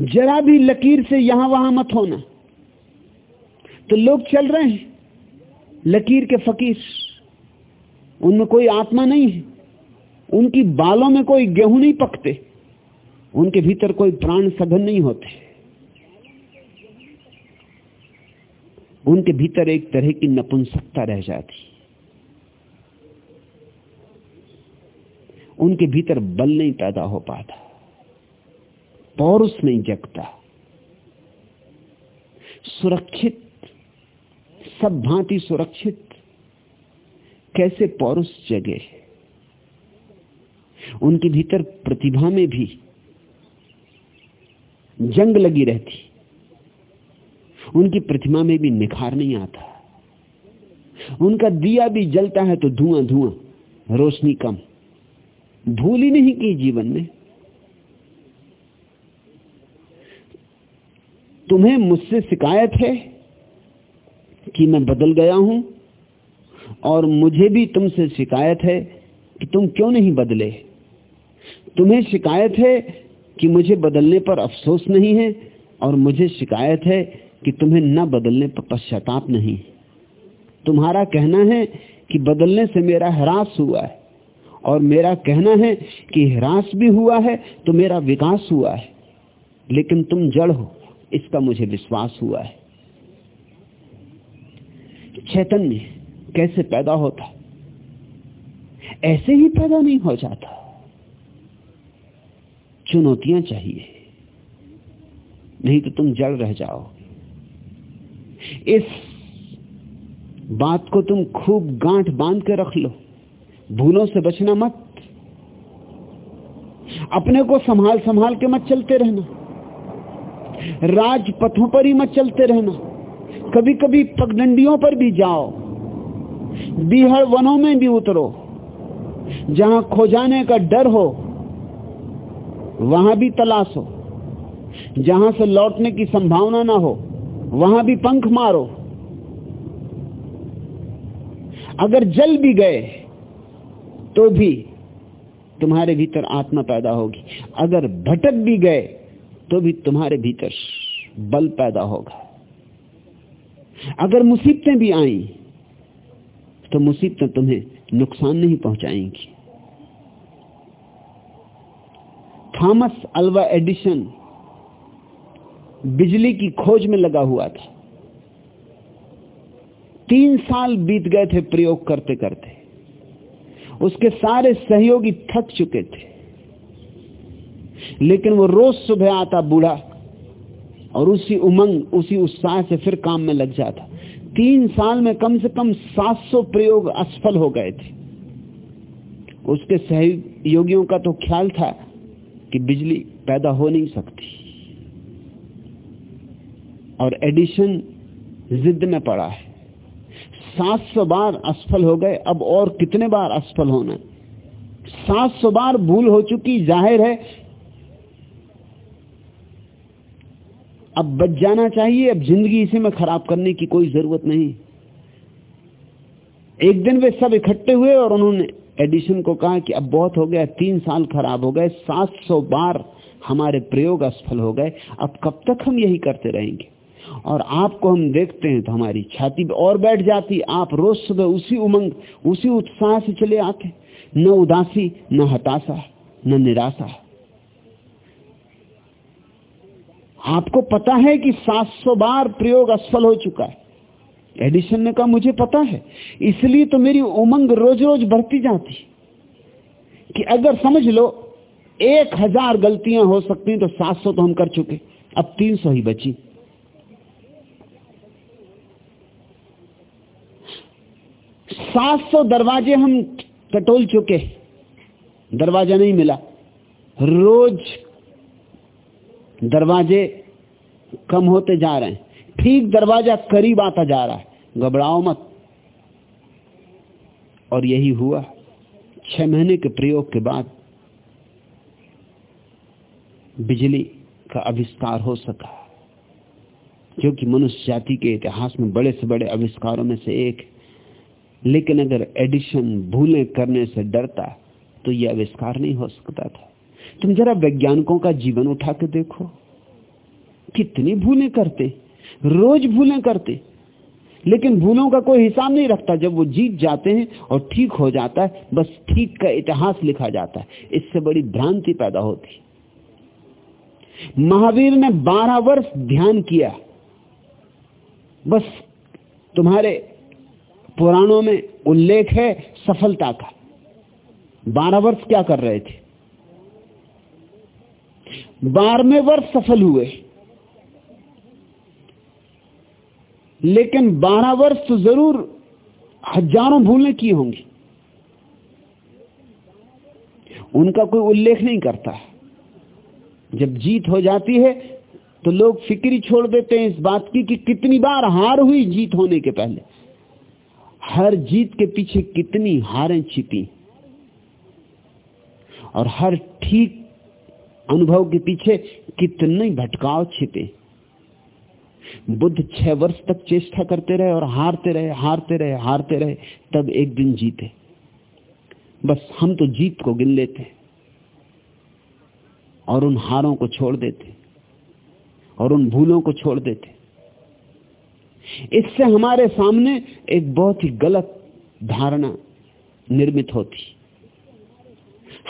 जरा भी लकीर से यहाँ वहाँ मत होना। तो लोग चल रहे हैं, लकीर के फकीर। उनमें कोई आत्मा नहीं है। उनकी बालों में कोई गेहूँ नहीं पकते। उनके भीतर कोई प्राण सघन नहीं होते। उनके भीतर एक तरह की नपुंसकता रह जाती। उनके भीतर बल नहीं पैदा हो पाता। पौरुष नहीं जगता सुरक्षित, सब भांति सुरक्षित, कैसे पौरुष जगे उनके भीतर प्रतिभा में भी जंग लगी रहती। उनकी प्रतिमा में भी निखार नहीं आता। उनका दिया भी जलता है तो धुआँ धुआँ रोशनी कम। भूल ही नहीं की जीवन में। तुम्हें मुझसे शिकायत है कि मैं बदल गया हूँ? और मुझे भी तुमसे शिकायत है कि तुम क्यों नहीं बदले? तुम्हें शिकायत है कि मुझे बदलने पर अफसोस नहीं है, और मुझे शिकायत है कि तुम्हें न बदलने पर पश्चाताप नहीं तुम्हारा कहना है कि बदलने से मेरा ह्रास हुआ है, और मेरा कहना है कि ह्रास भी हुआ है तो मेरा विकास हुआ है। लेकिन तुम जड़ हो। इसका मुझे विश्वास हुआ है। चैतन्य कैसे पैदा होता? ऐसे ही पैदा नहीं हो जाता। चुनौतियाँ चाहिए। नहीं तो तुम जड़ रह जाओ इस बात को तुम खूब गांठ बाँध के रख लो। भूलों से बचना मत। अपने को संभाल संभाल के मत चलते रहना। राजपथों पर ही मत चलते रहना। कभी कभी पगडंडियों पर भी जाओ। बीहड़ वनों में भी उतरो। जहाँ खो जाने का डर हो, वहाँ भी तलाश हो। जहाँ से लौटने की संभावना ना हो, वहाँ भी पंख मारो। अगर जल भी गए तो भी तुम्हारे भीतर आत्मा पैदा होगी। अगर भटक भी गए तो भी तुम्हारे भीतर बल पैदा होगा। अगर मुसीबतें भी आई तो मुसीबतें तुम्हें नुकसान नहीं पहुंचाएँगी। थॉमस अल्वा एडिशन बिजली की खोज में लगा हुआ था। तीन साल बीत गए थे प्रयोग करते करते उसके सारे सहयोगी थक चुके थे। लेकिन वो रोज सुबह आता बूढ़ा और उसी उमंग, उसी उत्साह से फिर काम में लग जाता। तीन साल में कम से कम 700 प्रयोग असफल हो गए थे। उसके सहयोगियों का तो ख्याल था कि बिजली पैदा हो नहीं सकती। और एडिशन जिद में पड़ा है। 700 बार असफल हो गए, अब और कितने बार असफल होना? 700 बार भूल हो चुकी, ज़ाहिर है अब बच जाना चाहिए, अब ज़िंदगी इसी में खराब करने की कोई ज़रूरत नहीं। एक दिन वे सब इकट्ठे हुए और उन्होंने एडिशन को कहा कि अब बहुत हो गया, तीन साल खराब हो गए 700 बार हमारे प्रयोग असफल हो गए, अब कब तक हम यही करते रहेंगे? और आपको हम देखते हैं तो हमारी छाती और बैठ जाती, आप रोज सुबह उसी उमंग, उसी उत्साह से चले आते। न उदासी, न हताशा, न निराशा। आपको पता है कि 700 बार प्रयोग असफल हो चुका है। एडिशन ने कहा, मुझे पता है। इसलिए तो मेरी उमंग रोज रोज बढ़ती जाती कि अगर समझ लो, एक हज़ार गलतियाँ हो सकती तो 700 तो हम कर चुके अब 300 ही बची। सात सौ दरवाजे हम टटोल चुके दरवाज़ा नहीं मिला। रोज दरवाजे कम होते जा रहे हैं। ठीक दरवाज़ा करीब आता जा रहा है। घबराओ मत। और यही हुआ छह महीने के प्रयोग के बाद बिजली का आविष्कार हो सका। जो कि मनुष्य जाति के इतिहास में बड़े से बड़े आविष्कारों में से एक लेकिन अगर एडिशन भूलें करने से डरता तो यह आविष्कार नहीं हो सकता था। तुम जरा वैज्ञानिकों का जीवन उठा के देखो। कितनी भूलें करते, रोज भूलें करते, लेकिन भूलों का कोई हिसाब नहीं रखता। जब वो जीत जाते हैं और ठीक हो जाता है, बस ठीक का इतिहास लिखा जाता है। इससे बड़ी भ्रांति पैदा होती। महावीर ने बारह वर्ष ध्यान किया। बस तुम्हारे पुराणों में उल्लेख है सफलता का। बारह वर्ष क्या कर रहे थे? बारहवें वर्ष सफल हुए। लेकिन बारह वर्ष तो ज़रूर हज़ारों भूलें की होंगी। उनका कोई उल्लेख नहीं करता। जब जीत हो जाती है तो लोग फिक्री छोड़ देते हैं इस बात की कि कितनी बार हार हुई जीत होने के पहले। हर जीत के पीछे कितनी हारें छिपी। और हर ठीक अनुभव के पीछे कितने भटकाव छिपे। बुद्ध छह वर्ष तक चेष्टा करते रहे और हारते रहे हारते रहे हारते रहे, तब एक दिन जीते। बस हम तो जीत को गिन लेते और उन हारों को छोड़ देते और उन भूलों को छोड़ देते। इससे हमारे सामने एक बहुत ही गलत धारणा निर्मित होती।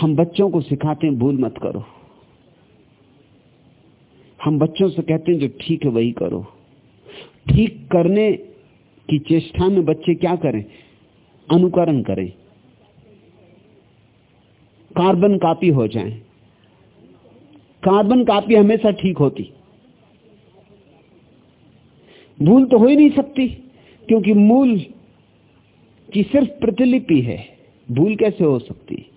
हम बच्चों को सिखाते हैं, भूल मत करो। हम बच्चों से कहते हैं जो ठीक है वही करो। ठीक करने की चेष्टा में बच्चे क्या करें? अनुकरण करें। कार्बन कापी हो जाएँ। कार्बन कापी हमेशा ठीक होती। भूल तो हो ही नहीं सकती, क्योंकि मूल की सिर्फ़ प्रतिलिपि है। भूल कैसे हो सकती?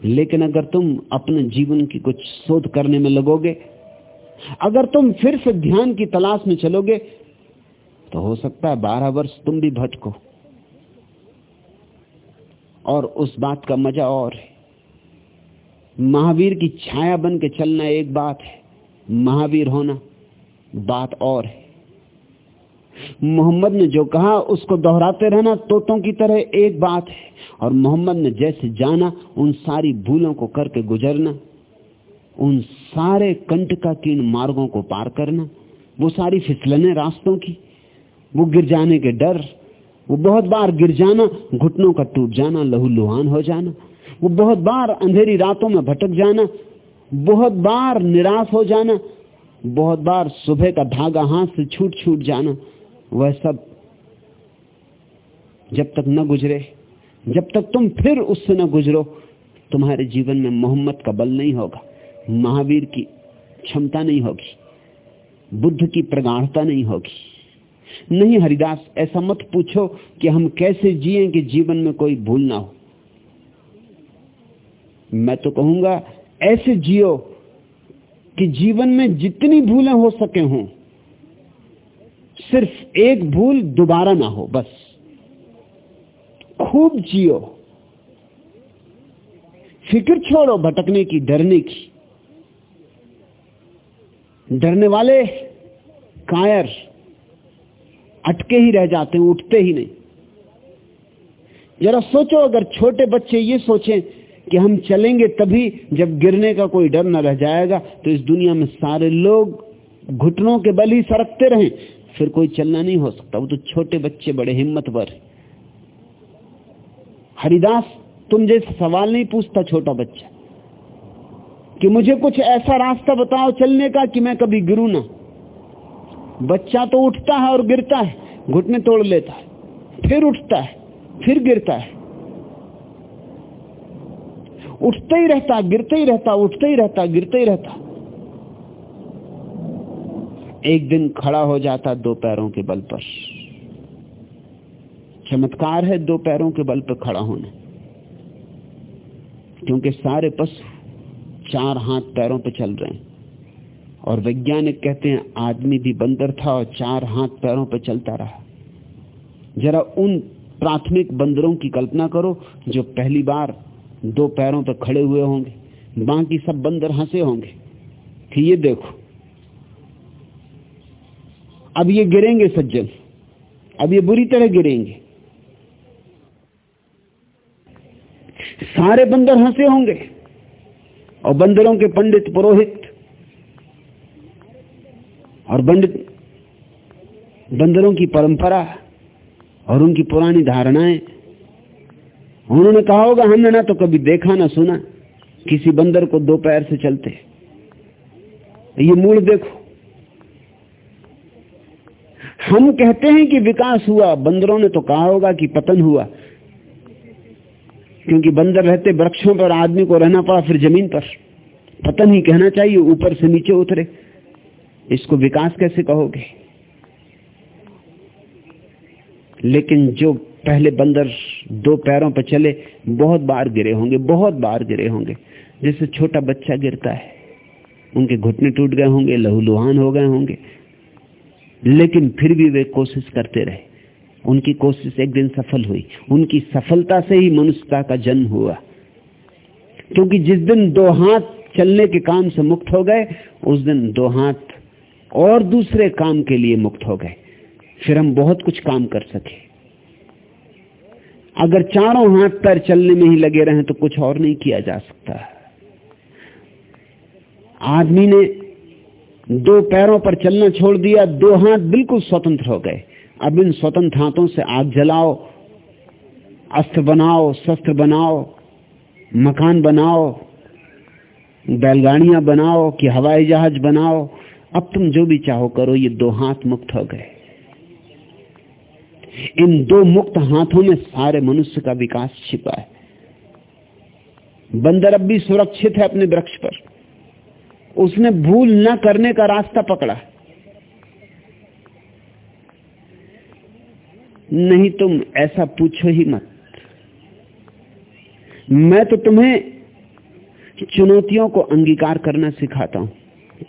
लेकिन अगर तुम अपने जीवन की कुछ शोध करने में लगोगे, अगर तुम फिर से ध्यान की तलाश में चलोगे तो हो सकता है बारह वर्ष तुम भी भटको। और उस बात का मज़ा और है। महावीर की छाया बन के चलना एक बात है, महावीर होना बात और है। मोहम्मद ने जो कहा, उसको दोहराते रहना तोतों की तरह एक बात है। और मोहम्मद ने जैसे जाना, उन सारी भूलों को करके गुजरना, उन सारे कंटकाकीर्ण मार्गों को पार करना, वो सारी फिसलने रास्तों की, वो गिर जाने के डर, वो बहुत बार गिर जाना, घुटनों का टूट जाना लहू लुहान हो जाना, वो बहुत बार अंधेरी रातों में भटक जाना, बहुत बार निराश हो जाना, बहुत बार सुबह का धागा हाथ से छूट छूट जाना वह सब जब तक न गुजरे, जब तक तुम फिर उससे न गुजरो, तुम्हारे जीवन में मोहम्मद का बल नहीं होगा, महावीर की क्षमता नहीं होगी, बुद्ध की प्रगाढ़ता नहीं होगी। नहीं हरिदास, ऐसा मत पूछो कि हम कैसे जिए कि जीवन में कोई भूल ना हो। मैं तो कहूँगा, ऐसे जियो कि जीवन में जितनी भूलें हो सके हों सिर्फ़ एक भूल दोबारा ना हो, बस। खूब जियो। फ़िक्र छोड़ो भटकने की, डरने की। डरने वाले कायर अटके ही रह जाते हैं, उठते ही नहीं। जरा सोचो, अगर छोटे बच्चे ये सोचें कि हम चलेंगे तभी जब गिरने का कोई डर न रह जाएगा तो इस दुनिया में सारे लोग घुटनों के बल ही सड़कते रहें। फिर कोई चलना नहीं हो सकता। वो तो छोटे बच्चे, बड़े हिम्मतवर। हरिदास, तुम जैसे सवाल नहीं पूछता छोटा बच्चा, कि मुझे कुछ ऐसा रास्ता बताओ चलने का कि मैं कभी गिरू ना। बच्चा तो उठता है और गिरता है, घुटने तोड़ लेता है, फिर उठता है, फिर गिरता है। उठता ही रहता, गिरते ही रहता, उठता ही रहता, गिरते ही रहता। एक दिन खड़ा हो जाता दो पैरों के बल पर। चमत्कार है दो पैरों के बल पर खड़ा होना। क्योंकि सारे पशु चार हाथ पैरों पर चल रहे हैं। और वैज्ञानिक कहते हैं, आदमी भी बंदर था और चार हाथ पैरों पर चलता रहा। जरा उन प्राथमिक बंदरों की कल्पना करो, जो पहली बार दो पैरों पर खड़े हुए होंगे। बाकी सब बंदर हंसे होंगे। कि ये देखो अब ये गिरेंगे सज्जन। अब ये बुरी तरह गिरेंगे। सारे बंदर हंसे होंगे और बंदरों के पंडित पुरोहित और पंडित बंदरों की परंपरा और उनकी पुरानी धारणाएँ। उन्होंने कहा होगा, हमने ना तो कभी देखा, ना सुना। किसी बंदर को दो पैर से चलते। ये मूल देखो। हम कहते हैं कि विकास हुआ, बंदरों ने तो कहा होगा कि पतन हुआ। क्योंकि बंदर रहते वृक्षों पर, आदमी को रहना पड़ा फिर ज़मीन पर। पतन ही कहना चाहिए, ऊपर से नीचे उतरे। इसको विकास कैसे कहोगे? लेकिन जो पहले बंदर दो पैरों पर चले, बहुत बार गिरे होंगे, बहुत बार गिरे होंगे। जैसे छोटा बच्चा गिरता है, उनके घुटने टूट गए होंगे, लहूलुहान हो गए होंगे। लेकिन फिर भी वे कोशिश करते रहे। उनकी कोशिश एक दिन सफल हुई। उनकी सफलता से ही मनुष्यता का जन्म हुआ। क्योंकि जिस दिन दो हाथ चलने के काम से मुक्त हो गए, उस दिन दो हाथ और दूसरे काम के लिए मुक्त हो गए। फिर हम बहुत कुछ काम कर सके। अगर चारों हाथ पैर चलने में ही लगे रहे तो कुछ और नहीं किया जा सकता। आदमी ने दो पैरों पर चलना छोड़ दिया, दो हाथ बिल्कुल स्वतंत्र हो गए। अब इन स्वतंत्र हाथों से आग जलाओ, अस्त्र बनाओ, शस्त्र बनाओ, मकान बनाओ, बैलगाड़ियाँ बनाओ, कि हवाई जहाज़ बनाओ। अब तुम जो भी चाहो करो, ये दो हाथ मुक्त हो गए। इन दो मुक्त हाथों में सारे मनुष्य का विकास छिपा है। बंदर अब भी सुरक्षित है अपने वृक्ष पर। उसने भूल न करने का रास्ता पकड़ा। नहीं तुम ऐसा पूछो ही मत। मैं तो तुम्हें चुनौतियों को अंगीकार करना सिखाता हूँ।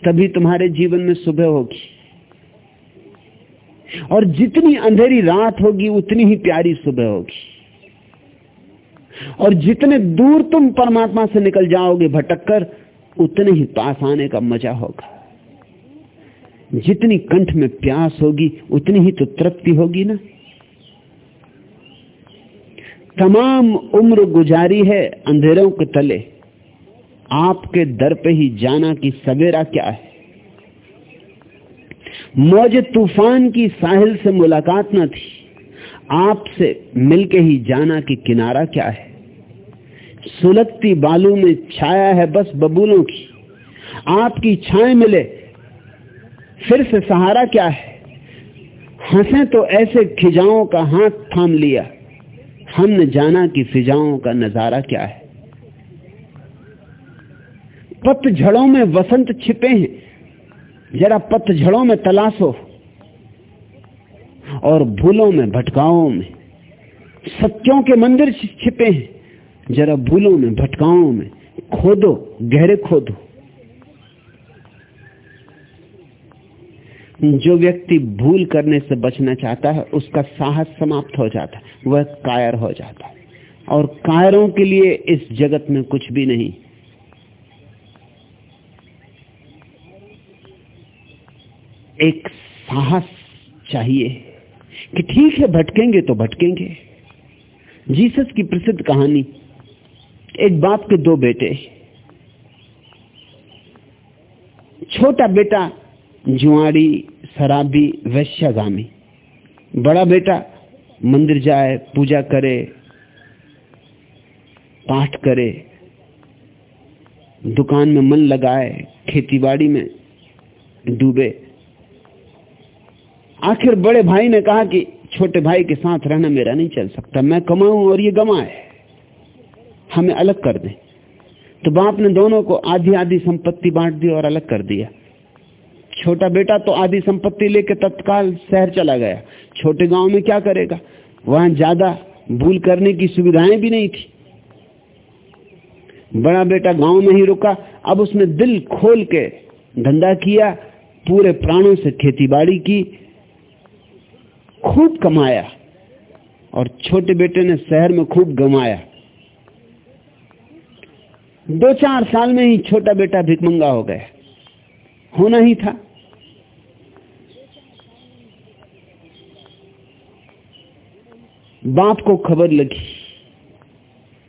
तभी तुम्हारे जीवन में सुबह होगी। और जितनी अंधेरी रात होगी, उतनी ही प्यारी सुबह होगी। और जितने दूर तुम परमात्मा से निकल जाओगे भटककर उतने ही पास आने का मज़ा होगा। जितनी कंठ में प्यास होगी, उतनी ही तो तृप्ति होगी ना। तमाम उम्र गुजारी है अंधेरों के तले। आपके दर पे ही जाना कि सवेरा क्या है। मौज तूफ़ान की साहिल से मुलाकात न थी। आपसे मिलके ही जाना कि किनारा क्या है। सुलगती बालू में छाया है बस बबूलों की। आपकी छाए मिले, फिर से सहारा क्या है? हंसे तो ऐसे खिजाओं का हाथ थाम लिया। हमने जाना कि फिजाओं का नज़ारा क्या है। पतझड़ों में वसंत छिपे हैं। जरा पतझड़ों में तलाशो। और भूलों में, भटकाओं में, सत्यों के मंदिर छिपे हैं। जरा भूलों में भटकाओं में खोदो, गहरे खोदो। जो व्यक्ति भूल करने से बचना चाहता है, उसका साहस समाप्त हो जाता है, वह कायर हो जाता है। और कायरों के लिए इस जगत में कुछ भी नहीं। एक साहस चाहिए कि ठीक है, भटकेंगे तो भटकेंगे। जीसस की प्रसिद्ध कहानी एक बाप के दो बेटे। छोटा बेटा जुआड़ी, शराबी, वैश्यागामी। बड़ा बेटा मंदिर जाए, पूजा करे, पाठ करे, दुकान में मन लगाए, खेतीबाड़ी में डूबे। आखिर बड़े भाई ने कहा कि छोटे भाई के साथ रहना मेरा नहीं चल सकता, मैं कमाऊं और ये गमाए हमें अलग कर दे। तो बाप ने दोनों को आधी आधी संपत्ति बांट दी और अलग कर दिया। छोटा बेटा तो आधी संपत्ति लेके तत्काल शहर चला गया। छोटे गाँव में क्या करेगा? वहाँ ज़्यादा भूल करने की सुविधाएँ भी नहीं थी। बड़ा बेटा गाँव में ही रुका। अब उसने दिल खोल के धंधा किया, पूरे प्राणों से खेतीबाड़ी की, खूब कमाया और छोटे बेटे ने शहर में खूब गमाया दो चार साल में ही छोटा बेटा भिकमंगा हो गया। होना ही था। बाप को खबर लगी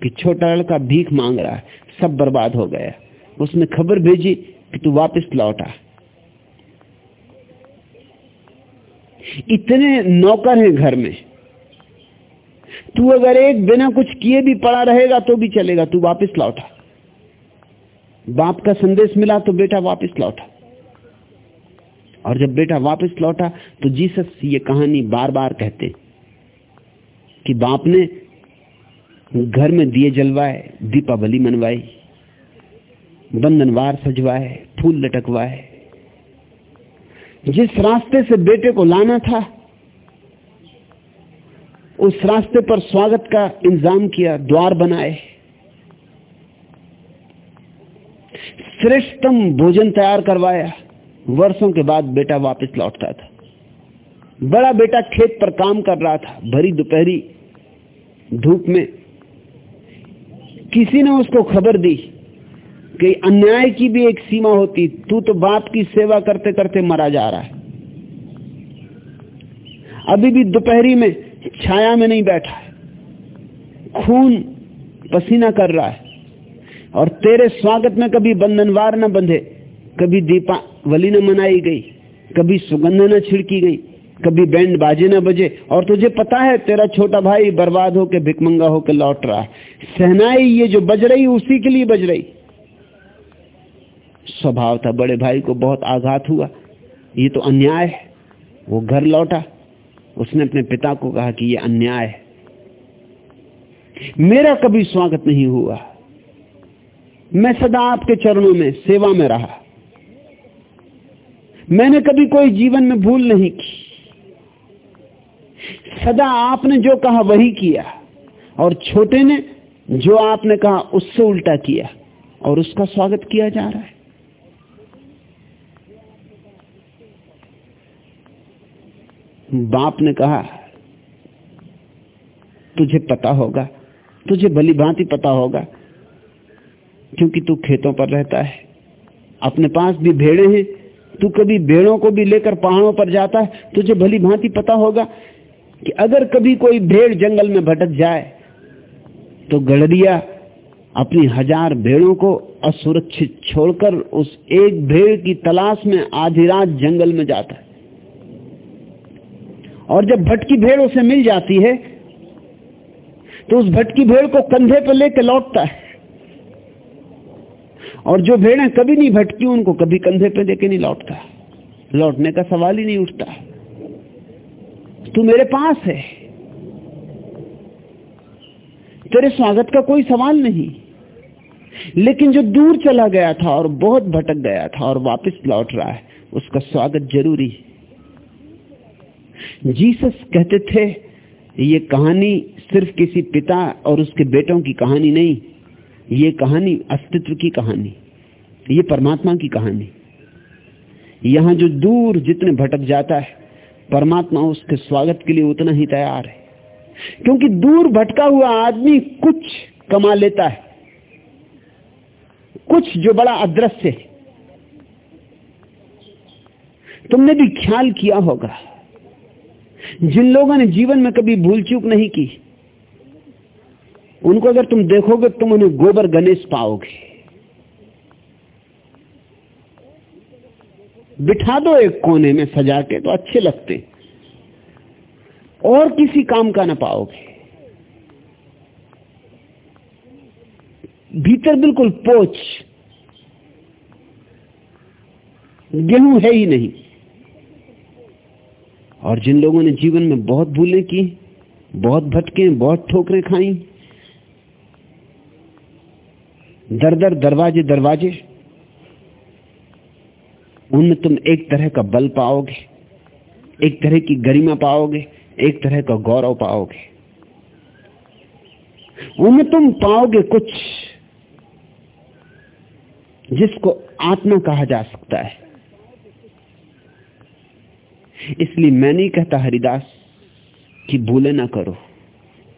कि छोटा लड़का भीख मांग रहा है, सब बर्बाद हो गया। उसने खबर भेजी कि तू वापस लौटा इतने नौकर हैं घर में। तू अगर एक बिना कुछ किए भी पड़ा रहेगा तो भी चलेगा, तू वापस लौटा बाप का संदेश मिला तो बेटा वापस लौटा। और जब बेटा वापस लौटा तो जीसस ये कहानी बार बार कहते कि बाप ने घर में दिए जलवाए, दीपावली मनवाई, बंधनवार सजवाए, फूल लटकवाए। जिस रास्ते से बेटे को लाना था, उस रास्ते पर स्वागत का इंतज़ाम किया, द्वार बनाए। श्रेष्ठतम भोजन तैयार करवाया। वर्षों के बाद बेटा वापस लौटता था। बड़ा बेटा खेत पर काम कर रहा था। भरी दोपहरी धूप में किसी ने उसको खबर दी कि अन्याय की भी एक सीमा होती। तू तो बाप की सेवा करते करते मरा जा रहा है। अभी भी दोपहरी में छाया में नहीं बैठा है। खून पसीना कर रहा है। और तेरे स्वागत में कभी बंधनवार न बंधे, कभी दीपावली न मनाई गई, कभी सुगंध न छिड़की गई, कभी बैंड बाजे न बजे। और तुझे पता है, तेरा छोटा भाई बर्बाद होके भिकमंगा होके लौट रहा है। सहनाई ये जो बज रही, उसी के लिए बज रही। स्वभाव था, बड़े भाई को बहुत आघात हुआ। ये तो अन्याय है। वो घर लौटा। उसने अपने पिता को कहा कि ये अन्याय है। मेरा कभी स्वागत नहीं हुआ। मैं सदा आपके चरणों में सेवा में रहा। मैंने कभी कोई जीवन में भूल नहीं की। सदा आपने जो कहा वही किया और छोटे ने जो आपने कहा उससे उल्टा किया और उसका स्वागत किया जा रहा है। बाप ने कहा, तुझे पता होगा, तुझे भली भांति पता होगा क्योंकि तू खेतों पर रहता है। अपने पास भी भेड़े हैं। तू कभी भेड़ों को भी लेकर पहाड़ों पर जाता है। तुझे भली भांति पता होगा कि अगर कभी कोई भेड़ जंगल में भटक जाए तो गड़रिया अपनी हज़ार भेड़ों को असुरक्षित छोड़कर उस एक भेड़ की तलाश में आधी रात जंगल में जाता है। और जब भटकी भेड़ उसे मिल जाती है तो उस भटकी भेड़ को कंधे पर लेकर लौटता है। और जो भेड़ें कभी नहीं भटकी, उनको कभी कंधे पे देके नहीं लौटता। लौटने का सवाल ही नहीं उठता। तू मेरे पास है। तेरे स्वागत का कोई सवाल नहीं। लेकिन जो दूर चला गया था और बहुत भटक गया था और वापस लौट रहा है, उसका स्वागत ज़रूरी जीसस कहते थे, ये कहानी सिर्फ़ किसी पिता और उसके बेटों की कहानी नहीं ये कहानी अस्तित्व की कहानी, ये परमात्मा की कहानी। यहाँ जो दूर जितने भटक जाता है, परमात्मा उसके स्वागत के लिए उतना ही तैयार है। क्योंकि दूर भटका हुआ आदमी कुछ कमा लेता है, कुछ जो बड़ा अदृश्य है। तुमने भी ख्याल किया होगा, जिन लोगों ने जीवन में कभी भूल चूक नहीं की उनको अगर तुम देखोगे, तुम उन्हें गोबर गणेश पाओगे। बिठा दो एक कोने में सजा के तो अच्छे लगते। और किसी काम का ना पाओगे। भीतर बिल्कुल पोच। गेहूँ है ही नहीं। और जिन लोगों ने जीवन में बहुत भूलें की, बहुत भटके, बहुत ठोकरें खाई दर दर दरवाजे दरवाजे। उनमें तुम एक तरह का बल पाओगे, एक तरह की गरिमा पाओगे, एक तरह का गौरव पाओगे। उनमें तुम पाओगे कुछ जिसको आत्मा कहा जा सकता है। इसलिए मैं नहीं कहता हरिदास कि भूले ना करो।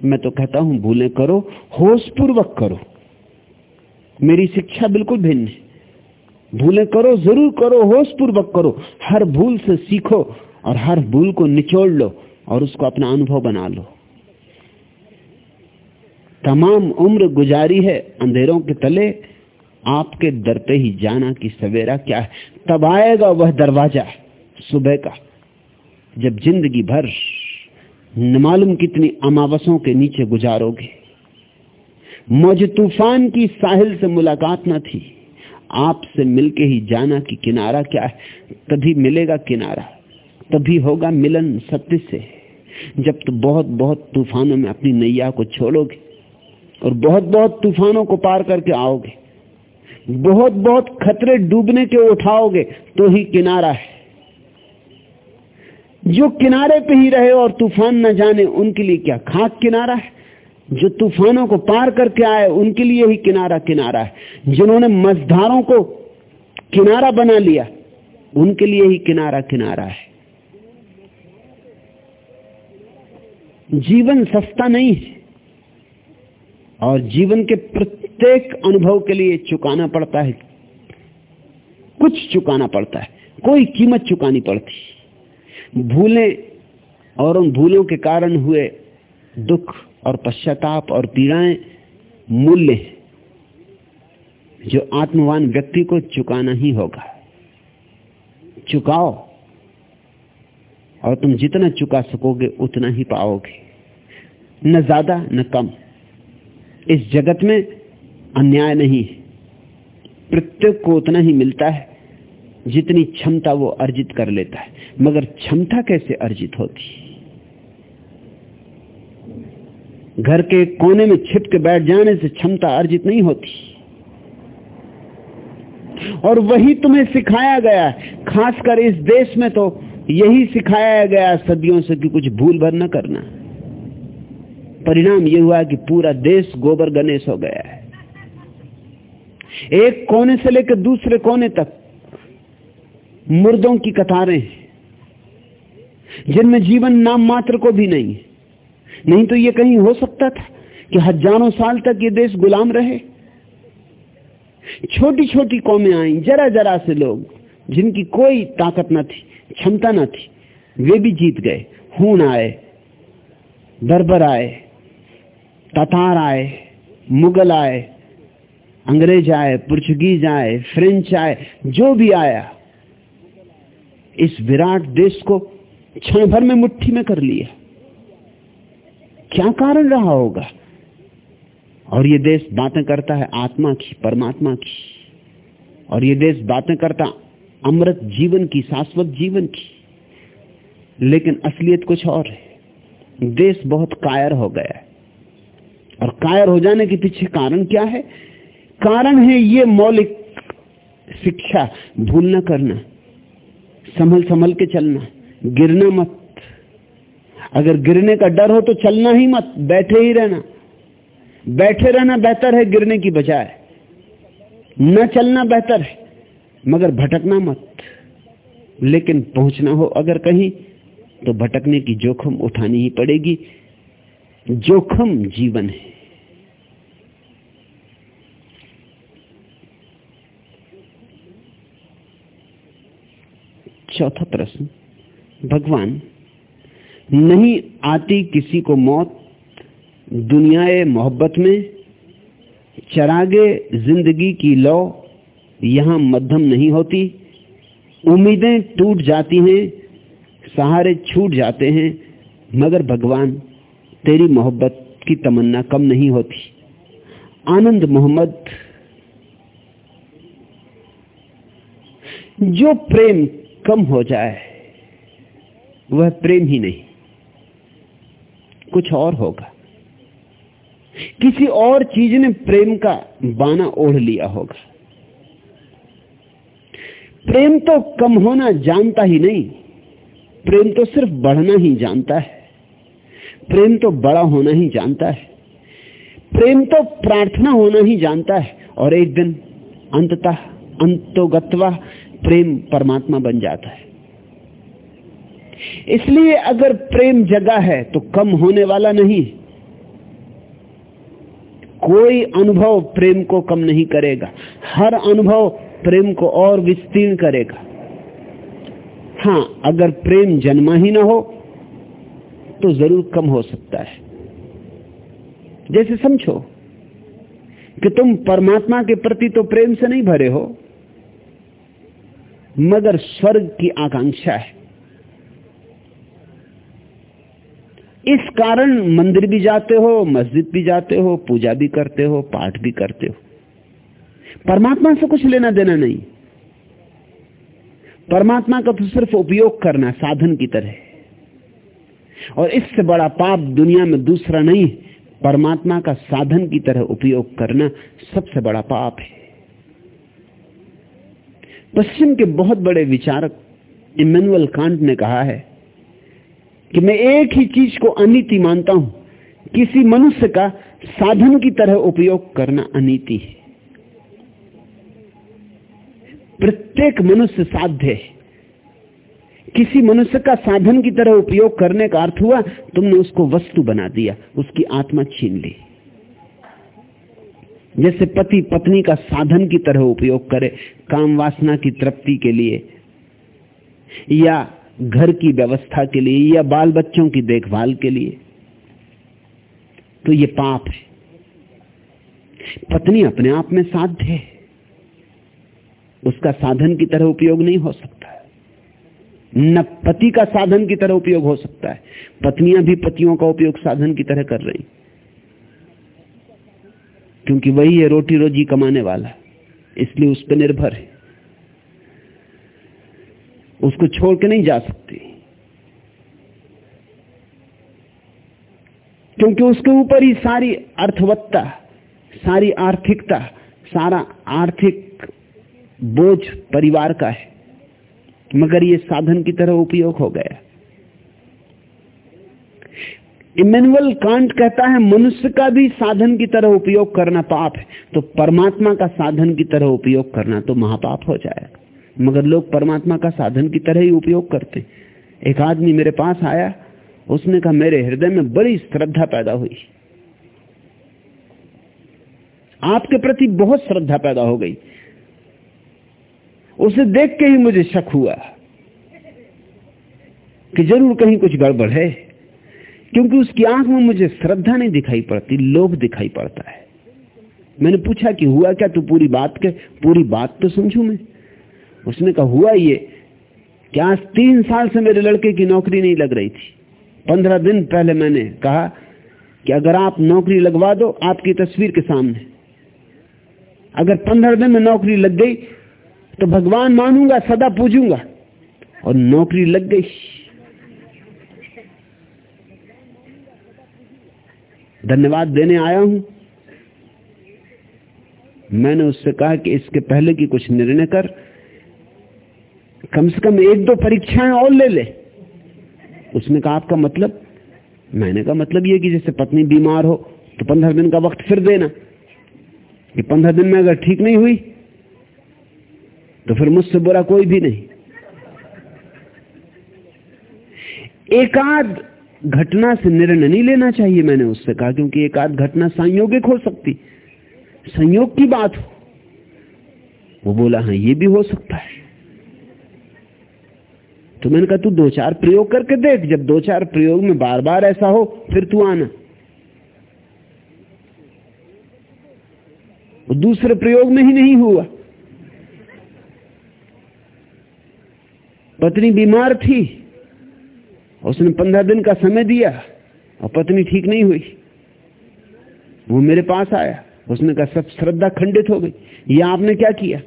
मैं तो कहता हूँ, भूले करो, होश पूर्वक करो। मेरी शिक्षा बिल्कुल भिन्न है। भूले करो, ज़रूर करो होश पूर्वक करो। हर भूल से सीखो और हर भूल को निचोड़ लो और उसको अपना अनुभव बना लो। तमाम उम्र गुजारी है, अंधेरों के तले। आपके दर पे ही जाना कि सवेरा क्या है। तब आएगा वह दरवाज़ा सुबह का, जब ज़िंदगी भर न मालूम कितनी अमावसों के नीचे गुजारोगे। मौज तूफ़ान की साहिल से मुलाकात न थी। आपसे मिलके ही जाना कि किनारा क्या है। तभी मिलेगा किनारा, तभी होगा मिलन सत्य से। जब तो बहुत बहुत तूफानों में अपनी नैया को छोड़ोगे और बहुत बहुत तूफानों को पार करके आओगे बहुत बहुत खतरे डूबने के उठाओगे तो ही किनारा है। जो किनारे पे ही रहे और तूफ़ान न जाने उनके लिए क्या खाक किनारा है? जो तूफानों को पार करके आए, उनके लिए ही किनारा किनारा है। जिन्होंने मझधारों को किनारा बना लिया, उनके लिए ही किनारा किनारा है। जीवन सस्ता नहीं है, और जीवन के प्रत्येक अनुभव के लिए चुकाना पड़ता है। कुछ चुकाना पड़ता है, कोई कीमत चुकानी पड़ती। भूलें और उन भूलों के कारण हुए दुख और पश्चाताप और पीड़ाएँ मूल्य जो आत्मवान व्यक्ति को चुकाना ही होगा। चुकाओ और तुम जितना चुका सकोगे, उतना ही पाओगे। न ज़्यादा, न कम। इस जगत में अन्याय नहीं है। प्रत्येक को उतना ही मिलता है, जितनी क्षमता वो अर्जित कर लेता है। मगर क्षमता कैसे अर्जित होती घर के कोने में छिप के बैठ जाने से क्षमता अर्जित नहीं होती। और वही तुम्हें सिखाया गया खासकर इस देश में तो यही सिखाया गया सदियों से कि कुछ भूल भर न करना। परिणाम यह हुआ कि पूरा देश गोबर गणेश हो गया है। एक कोने से लेकर दूसरे कोने तक मुर्दों की कतारें हैं, जिनमें जीवन नाम मात्र को भी नहीं नहीं तो ये कहीं हो सकता था कि हज़ारों साल तक ये देश गुलाम रहे। छोटी छोटी कौमें आई जरा जरा से लोग, जिनकी कोई ताकत न थी, क्षमता न थी, वे भी जीत गए। हूण आए बर्बर आए, ततार आए, मुगल आए, अंग्रेज़ आए, पुर्तगीज आए, फ्रेंच आए, जो भी आया, इस विराट देश को क्षण भर में मुट्ठी में कर लिया। क्या कारण रहा होगा? और ये देश बातें करता है आत्मा की, परमात्मा की। और ये देश बातें करता अमृत जीवन की, शाश्वत जीवन की। लेकिन असलियत कुछ और है। देश बहुत कायर हो गया है। और कायर हो जाने के पीछे कारण क्या है? कारण है ये मौलिक शिक्षा भूल करना संभल संभल के चलना, गिरना मत। अगर गिरने का डर हो तो चलना ही मत, बैठे ही रहना। बैठे रहना बेहतर है गिरने की बजाय। न चलना बेहतर है, मगर भटकना मत। लेकिन पहुँचना हो अगर कहीं तो भटकने की जोखम उठानी ही पड़ेगी। जोखम जीवन है। चौथा प्रश्न, भगवान नहीं आती किसी को मौत, दुनियाए मोहब्बत में, चरागे ज़िंदगी की लौ यहाँ मध्यम नहीं होती। उम्मीदें टूट जाती हैं, सहारे छूट जाते हैं, मगर भगवान, तेरी मोहब्बत की तमन्ना कम नहीं होती। आनंद मोहम्मद, जो प्रेम कम हो जाए, वह प्रेम ही नहीं। कुछ और होगा। किसी और चीज़ ने प्रेम का बाना ओढ़ लिया होगा। प्रेम तो कम होना जानता ही नहीं, प्रेम तो सिर्फ़ बढ़ना ही जानता है। प्रेम तो बड़ा होना ही जानता है। प्रेम तो प्रार्थना होना ही जानता है, और एक दिन अंततः, अंतोगत्वा प्रेम परमात्मा बन जाता है। इसलिए अगर प्रेम जगा है तो कम होने वाला नहीं। कोई अनुभव प्रेम को कम नहीं करेगा। हर अनुभव प्रेम को और विस्तीर्ण करेगा। हाँ अगर प्रेम जन्मा ही ना हो तो ज़रूर कम हो सकता है। जैसे समझो कि तुम परमात्मा के प्रति तो प्रेम से नहीं भरे हो, मगर स्वर्ग की आकांक्षा है। इस कारण मंदिर भी जाते हो, मस्जिद भी जाते हो, पूजा भी करते हो, पाठ भी करते हो। परमात्मा से कुछ लेना देना नहीं। परमात्मा का तो सिर्फ़ उपयोग करना, साधन की तरह। और इससे बड़ा पाप दुनिया में दूसरा नहीं, परमात्मा का साधन की तरह उपयोग करना सबसे बड़ा पाप है। पश्चिम के बहुत बड़े विचारक इमेनुअल कांट ने कहा है कि मैं एक ही चीज़ को अनीति मानता हूँ। किसी मनुष्य का साधन की तरह उपयोग करना अनिति है। प्रत्येक मनुष्य साध्य है। किसी मनुष्य का साधन की तरह उपयोग करने का अर्थ हुआ, तुमने उसको वस्तु बना दिया, उसकी आत्मा छीन ली। जैसे पति पत्नी का साधन की तरह उपयोग करे, काम वासना की तृप्ति के लिए, या घर की व्यवस्था के लिए या बाल बच्चों की देखभाल के लिए। तो ये पाप है। पत्नी अपने आप में साध्य है। उसका साधन की तरह उपयोग नहीं हो सकता न पति का साधन की तरह उपयोग हो सकता है। पत्नियाँ भी पतियों का उपयोग साधन की तरह कर रही। क्योंकि वही है रोटी रोजी कमाने वाला। इसलिए उस पर निर्भर है। उसको छोड़ के नहीं जा सकती। क्योंकि उसके ऊपर ही सारी अर्थवत्ता, सारी आर्थिकता, सारा आर्थिक बोझ परिवार का है। मगर ये साधन की तरह उपयोग हो गया। इमेनुअल कांट कहता है, मनुष्य का भी साधन की तरह उपयोग करना पाप है। तो परमात्मा का साधन की तरह उपयोग करना तो महापाप हो जाएगा। मगर लोग परमात्मा का साधन की तरह ही उपयोग करते। एक आदमी मेरे पास आया, उसने कहा, मेरे हृदय में बड़ी श्रद्धा पैदा हुई। आपके प्रति बहुत श्रद्धा पैदा हो गई। उसे देख के ही मुझे शक हुआ कि ज़रूर कहीं कुछ गड़बड़ है, क्योंकि उसकी आँख में मुझे श्रद्धा नहीं दिखाई पड़ती, लोभ दिखाई पड़ता है। मैंने पूछा कि हुआ क्या, तू पूरी बात के, पूरी बात तो समझू मैं? उसने कहा, हुआ ये कि आज तीन साल से मेरे लड़के की नौकरी नहीं लग रही थी। पंद्रह दिन पहले मैंने कहा कि अगर आप नौकरी लगवा दो, आपकी तस्वीर के सामने। अगर पंद्रह दिन में नौकरी लग गई तो भगवान मानूँगा, सदा पूजूँगा। और नौकरी लग गई। धन्यवाद देने आया हूँ। मैंने उससे कहा कि इसके पहले की कुछ निर्णय कर कम से कम एक दो परीक्षाएँ और ले ले। उसने कहा, आपका मतलब? मैंने कहा मतलब ये कि जैसे पत्नी बीमार हो तो पंद्रह दिन का वक्त फिर देना। कि पंद्रह दिन में अगर ठीक नहीं हुई तो फिर मुझसे बुरा कोई भी नहीं। एकाध घटना से निर्णय नहीं लेना चाहिए मैंने उससे कहा, क्योंकि एकाध घटना संयोगिक हो सकती। संयोग की बात हो। वो बोला हाँ ये भी हो सकता है। तो मैंने कहा, तू दो चार प्रयोग करके देख, जब दो चार प्रयोग में बार बार ऐसा हो, फिर तू आना। दूसरे प्रयोग में ही नहीं हुआ। पत्नी बीमार थी, उसने पंद्रह दिन का समय दिया, और पत्नी ठीक नहीं हुई। वो मेरे पास आया, उसने कहा, सब श्रद्धा खंडित हो गई। ये आपने क्या किया?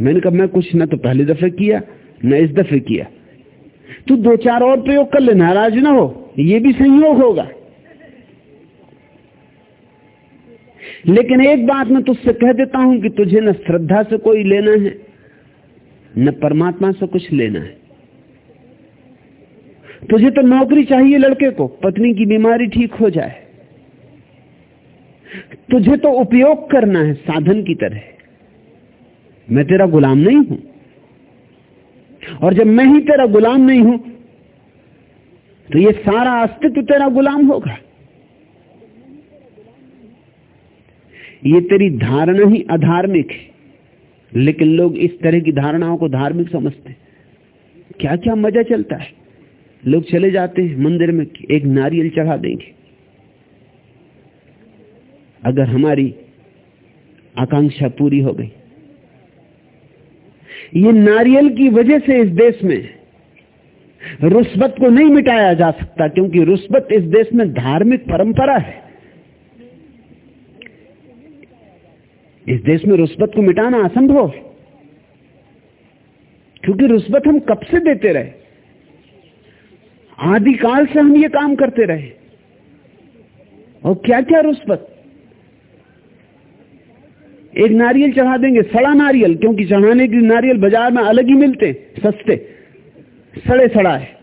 मैंने कहा, मैं कुछ ना तो पहले दफे किया न इस दफे किया। तू दो चार और प्रयोग कर ले, नाराज़ ना हो, ये भी संयोग होगा। लेकिन एक बात मैं तुझसे कह देता हूँ कि तुझे न श्रद्धा से कोई लेना है, न परमात्मा से कुछ लेना है। तुझे तो नौकरी चाहिए लड़के को, पत्नी की बीमारी ठीक हो जाए। तुझे तो उपयोग करना है साधन की तरह। मैं तेरा गुलाम नहीं हूँ। और जब मैं ही तेरा गुलाम नहीं हूँ तो ये सारा अस्तित्व तेरा गुलाम होगा। ये तेरी धारणा ही अधार्मिक है, लेकिन लोग इस तरह की धारणाओं को धार्मिक समझते क्या क्या मज़ा चलता है? लोग चले जाते हैं मंदिर में एक नारियल चढ़ा देंगे। अगर हमारी आकांक्षा पूरी हो गई ये नारियल की वजह से इस देश में रुस्बत को नहीं मिटाया जा सकता, क्योंकि रुस्बत इस देश में धार्मिक परंपरा है। इस देश में रुस्बत को मिटाना असंभव है, क्योंकि रुस्बत हम कब से देते रहे? आदिकाल से हम ये काम करते रहे। और क्या क्या रुस्बत एक नारियल चढ़ा देंगे, सड़ा नारियल, क्योंकि चढ़ाने के नारियल बाज़ार में अलग ही मिलते सस्ते। सड़े सड़ा है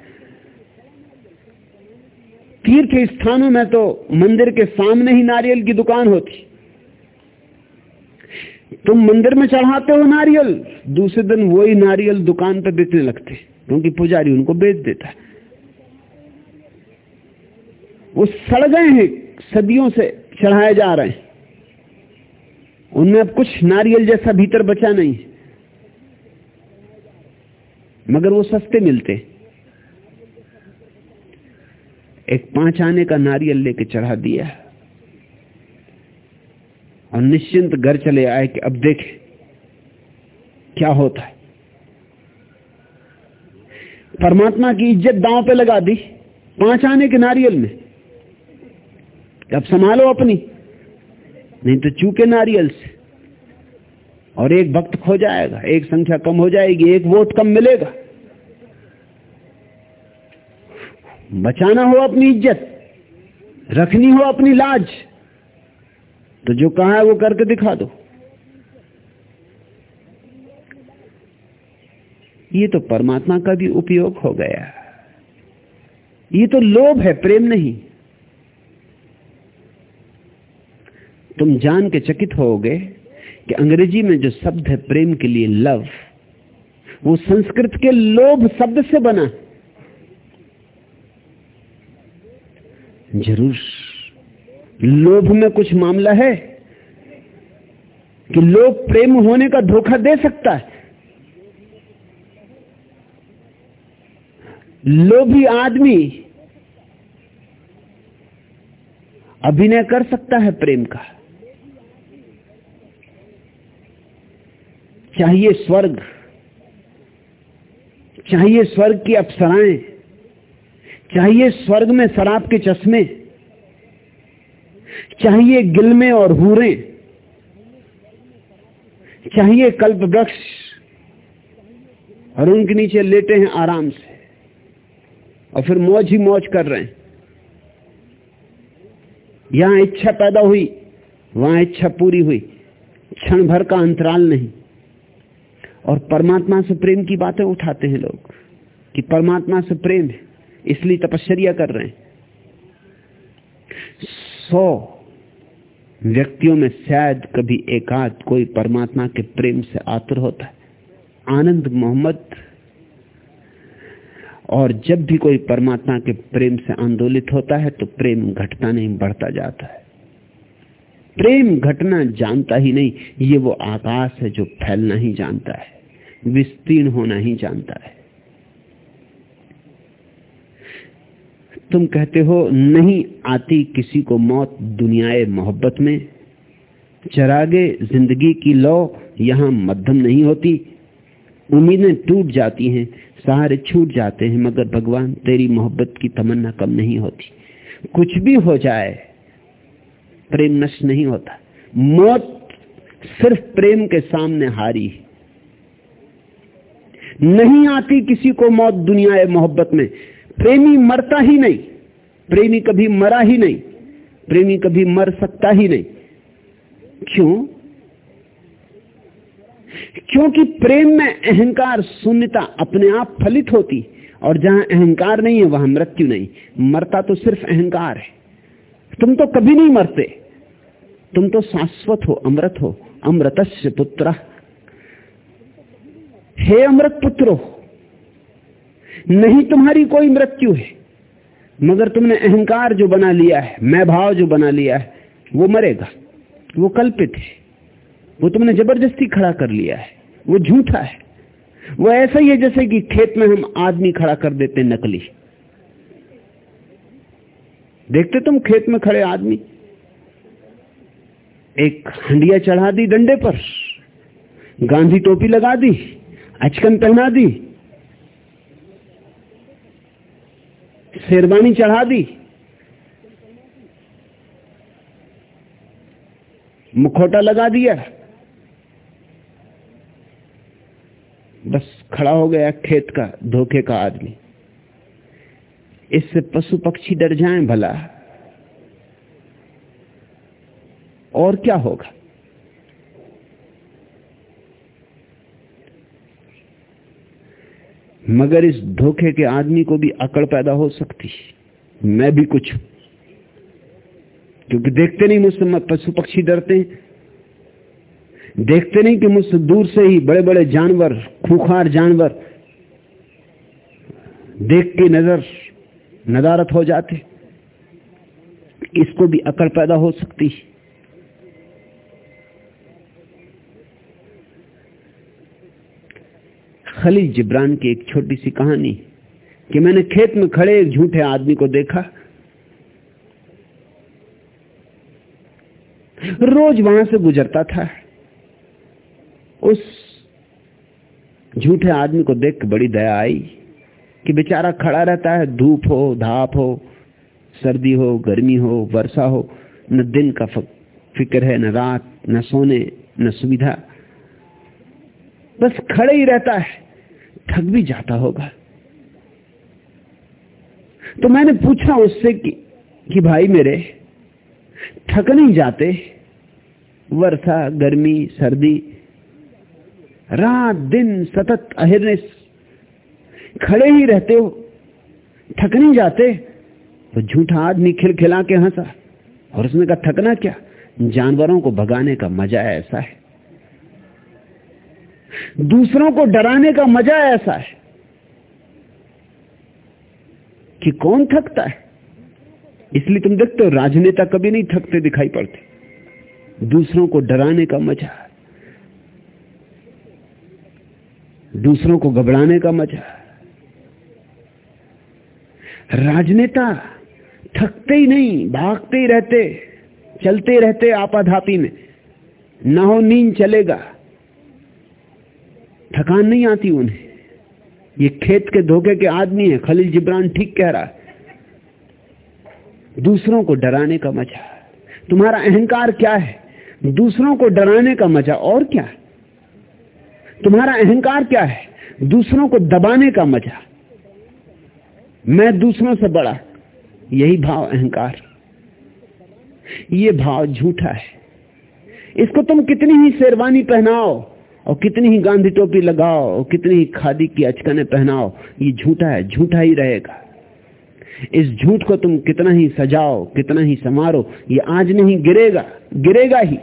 तीर्थ स्थानों में तो मंदिर के सामने ही नारियल की दुकान होती। तुम मंदिर में चढ़ाते हो नारियल, दूसरे दिन वही नारियल दुकान पर बिकने लगते, क्योंकि पुजारी उनको बेच देता है। वो सड़ गए हैं, सदियों से चढ़ाए जा रहे हैं। उनमें अब कुछ नारियल जैसा भीतर बचा नहीं। मगर वो सस्ते मिलते। एक पाँच आने का नारियल लेके चढ़ा दिया। और निश्चिंत घर चले आए कि अब देखें, क्या होता है। परमात्मा की इज़्ज़त दांव पे लगा दी, पाँच आने के नारियल में। अब संभालो अपनी। नहीं तो चूके नारियल से। और एक भक्त खो जाएगा, एक संख्या कम हो जाएगी, एक वोट कम मिलेगा। बचाना हो अपनी इज़्ज़त, रखनी हो अपनी लाज तो जो कहा है वो करके दिखा दो। ये तो परमात्मा का भी उपयोग हो गया। ये तो लोभ है, प्रेम नहीं। तुम जान के चकित होगे कि अंग्रेज़ी में जो शब्द है प्रेम के लिए लव, वो संस्कृत के लोभ शब्द से बना ज़रूर, लोभ में कुछ मामला है कि लोग प्रेम होने का धोखा दे सकता है। लोभी आदमी अभिनय कर सकता है प्रेम का। चाहिए स्वर्ग चाहिए स्वर्ग की अप्सराएँ, चाहिए स्वर्ग में शराब के चश्मे, चाहिए गिलमे और हूरे, चाहिए कल्प वृक्ष और उनके नीचे लेटे हैं आराम से और फिर मौज ही मौज कर रहे हैं। यहाँ इच्छा पैदा हुई, वहाँ इच्छा पूरी हुई, क्षण भर का अंतराल नहीं। और परमात्मा से प्रेम की बातें उठाते हैं लोग कि परमात्मा से प्रेम है, इसलिए तपश्चर्या कर रहे हैं। सौ व्यक्तियों में शायद कभी एकाध कोई परमात्मा के प्रेम से आतुर होता है। आनंद, मोहम्मद, और जब भी कोई परमात्मा के प्रेम से आंदोलित होता है तो प्रेम घटता नहीं, बढ़ता जाता है। प्रेम घटना जानता ही नहीं, ये वो आकाश है जो फैलना ही जानता है। विस्तीर्ण होना ही जानता है। तुम कहते हो, नहीं आती किसी को मौत दुनियाए मोहब्बत में। चरागे ज़िंदगी की लो यहाँ मध्यम नहीं होती। उम्मीदें टूट जाती हैं, सहारे छूट जाते हैं, मगर भगवान, तेरी मोहब्बत की तमन्ना कम नहीं होती। कुछ भी हो जाए, प्रेम नष्ट नहीं होता। मौत सिर्फ़ प्रेम के सामने हारी है। नहीं आती किसी को मौत दुनिया मोहब्बत में। प्रेमी मरता ही नहीं। प्रेमी कभी मरा ही नहीं। प्रेमी कभी मर सकता ही नहीं। क्यों? क्योंकि प्रेम में अहंकार, शून्यता अपने आप फलित होती। और जहाँ अहंकार नहीं है, वहाँ मृत्यु नहीं। मरता तो सिर्फ़ अहंकार है। तुम तो कभी नहीं मरते। तुम तो शाश्वत हो, अमृत हो। अमृतस्य पुत्र। हे अमृत पुत्रो, नहीं तुम्हारी कोई मृत्यु है, मगर तुमने अहंकार जो बना लिया है, मैं भाव जो बना लिया है, वो मरेगा, वो कल्पित है, वो तुमने ज़बरदस्ती खड़ा कर लिया है, वो झूठा है, वो ऐसा ही है जैसे कि खेत में हम आदमी खड़ा कर देते नकली। देखते तुम खेत में खड़े आदमी? एक हंडिया चढ़ा दी डंडे पर, गांधी टोपी लगा दी अचकन पहना दी। शेरवानी चढ़ा दी। मुखोटा लगा दिया। बस खड़ा हो गया खेत का, धोखे का आदमी। इससे पशु पक्षी डर जाएँ भला। और क्या होगा? मगर इस धोखे के आदमी को भी अकड़ पैदा हो सकती। मैं भी कुछ क्योंकि देखते नहीं मुझसे पशु पक्षी डरते हैं। देखते नहीं कि मुझसे दूर से ही बड़े बड़े जानवर, खूखार जानवर देख के नज़र नदारत हो जाते। इसको भी अकड़ पैदा हो सकती। है खलील जिब्रान की एक छोटी सी कहानी कि मैंने खेत में खड़े एक झूठे आदमी को देखा। रोज वहाँ से गुजरता था। उस झूठे आदमी को देख बड़ी दया आई कि बेचारा खड़ा रहता है, धूप हो, धाप हो, सर्दी हो, गर्मी हो, वर्षा हो, न दिन का फ़िक्र है, न रात, न सोने, न सुविधा। बस खड़े ही रहता है। थक भी जाता होगा। तो मैंने पूछा उससे कि, कि भाई मेरे थक नहीं जाते? वर्षा गर्मी सर्दी रात दिन सतत अहिर्ने खड़े ही रहते हो थक नहीं जाते? तो झूठा आदमी खिलखिला के हंसा और उसने कहा थकना क्या? जानवरों को भगाने का मज़ा ऐसा है। दूसरों को डराने का मज़ा ऐसा है कि कौन थकता है? इसलिए तुम देखते हो, राजनेता कभी नहीं थकते दिखाई पड़ते। दूसरों को डराने का मज़ा दूसरों को घबराने का मज़ा राजनेता थकते ही नहीं, भागते ही रहते, चलते रहते आपाधापी में। ना हो नींद चलेगा। थकान नहीं आती उन्हें। ये खेत के धोखे के आदमी है, खलील जिब्रान ठीक कह रहा है। दूसरों को डराने का मज़ा। तुम्हारा अहंकार क्या है? दूसरों को डराने का मज़ा और क्या? तुम्हारा अहंकार क्या है? दूसरों को दबाने का मज़ा। मैं दूसरों से बड़ा। यही भाव अहंकार। ये भाव झूठा है। इसको तुम कितनी ही शेरवानी पहनाओ। और कितनी ही गांधी टोपी लगाओ, और कितनी ही खादी की अचकने पहनाओ, ये झूठा है, झूठा ही रहेगा। इस झूठ को तुम कितना ही सजाओ, कितना ही समारो ये आज नहीं गिरेगा गिरेगा ही।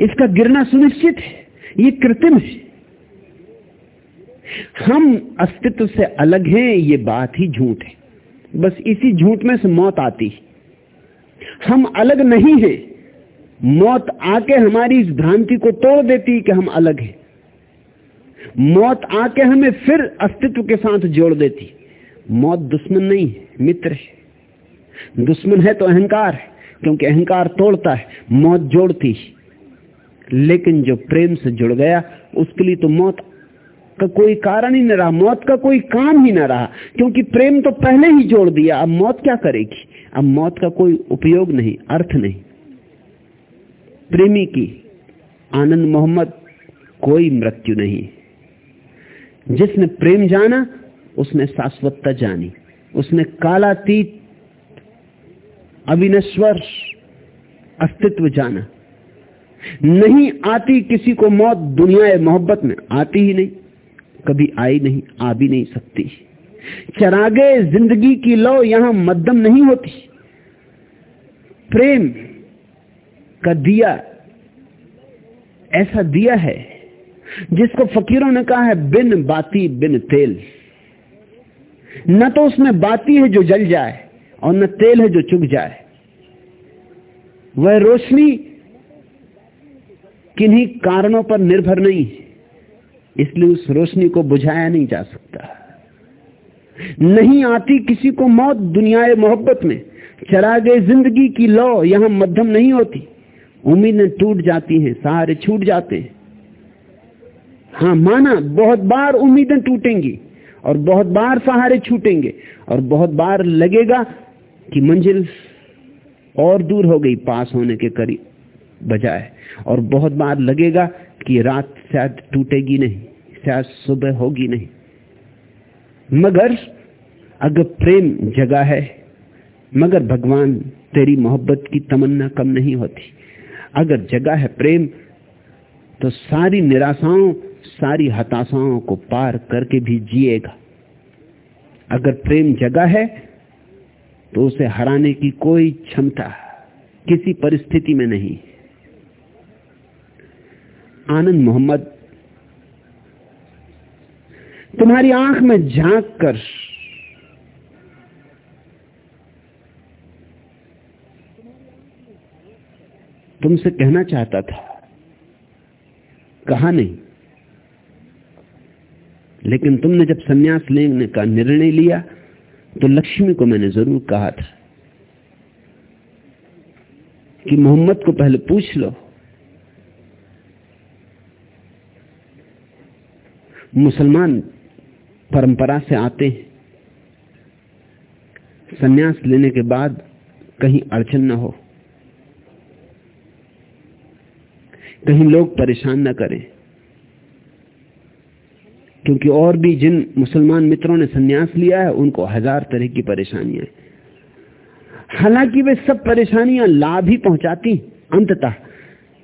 इसका गिरना सुनिश्चित है, ये कृत्रिम है। हम अस्तित्व से अलग हैं, ये बात ही झूठ है। बस इसी झूठ में से मौत आती है। हम अलग नहीं हैं। मौत आके हमारी इस भ्रांति को तोड़ देती कि हम अलग हैं। मौत आके हमें फिर अस्तित्व के साथ जोड़ देती। मौत दुश्मन नहीं है, मित्र है। दुश्मन है तो अहंकार है, क्योंकि अहंकार तोड़ता है, मौत जोड़ती लेकिन जो प्रेम से जुड़ गया, उसके लिए तो मौत का कोई कारण ही न रहा, मौत का कोई काम ही न रहा, क्योंकि प्रेम तो पहले ही जोड़ दिया, अब मौत क्या करेगी? अब मौत का कोई उपयोग नहीं, अर्थ नहीं। प्रेमी की आनंद मोहम्मद कोई मृत्यु नहीं। जिसने प्रेम जाना, उसने शाश्वतता जानी। उसने कालातीत अविनश्वर अस्तित्व जाना। नहीं आती किसी को मौत दुनिया मोहब्बत में, आती ही नहीं। कभी आई नहीं, आ भी नहीं सकती। चरागे ज़िंदगी की लो यहाँ मध्यम नहीं होती। प्रेम का दिया, ऐसा दिया है, जिसको फकीरों ने कहा है, बिन बाती, बिन तेल। न तो उसमें बाती है जो जल जाए, और न तेल है जो चुग जाए। वह रोशनी किन्हीं कारणों पर निर्भर नहीं है, इसलिए उस रोशनी को बुझाया नहीं जा सकता। नहीं आती किसी को मौत दुनिया मोहब्बत में चरा गए ज़िंदगी की लो यहाँ मध्यम नहीं होती। उम्मीदें टूट जाती हैं सहारे छूट जाते हैं। हाँ माना बहुत बार उम्मीदें टूटेंगी और बहुत बार सहारे छूटेंगे और बहुत बार लगेगा कि मंजिल और दूर हो गई, पास होने के करीब बजाय। और बहुत बार लगेगा कि रात शायद टूटेगी नहीं, शायद सुबह होगी नहीं। मगर अगर प्रेम जगा है, मगर भगवान तेरी मोहब्बत की तमन्ना कम नहीं होती अगर जगह है प्रेम तो सारी निराशाओं, सारी हताशाओं को पार करके भी जिएगा। अगर प्रेम जगह है तो उसे हराने की कोई क्षमता किसी परिस्थिति में नहीं। आनंद मोहम्मद, तुम्हारी आँख में झाँक कर तुमसे कहना चाहता था। कहा नहीं। लेकिन तुमने जब सन्यास लेने का निर्णय लिया तो लक्ष्मी को मैंने ज़रूर कहा था कि मोहम्मद को पहले पूछ लो। मुसलमान परंपरा से आते हैं। सन्यास लेने के बाद कहीं अड़चन न हो। कहीं लोग परेशान न करें। क्योंकि और भी जिन मुसलमान मित्रों ने सन्यास लिया है, उनको हज़ार तरह की परेशानियाँ हालाँकि वे सब परेशानियाँ लाभ ही पहुंचाती, अंततः।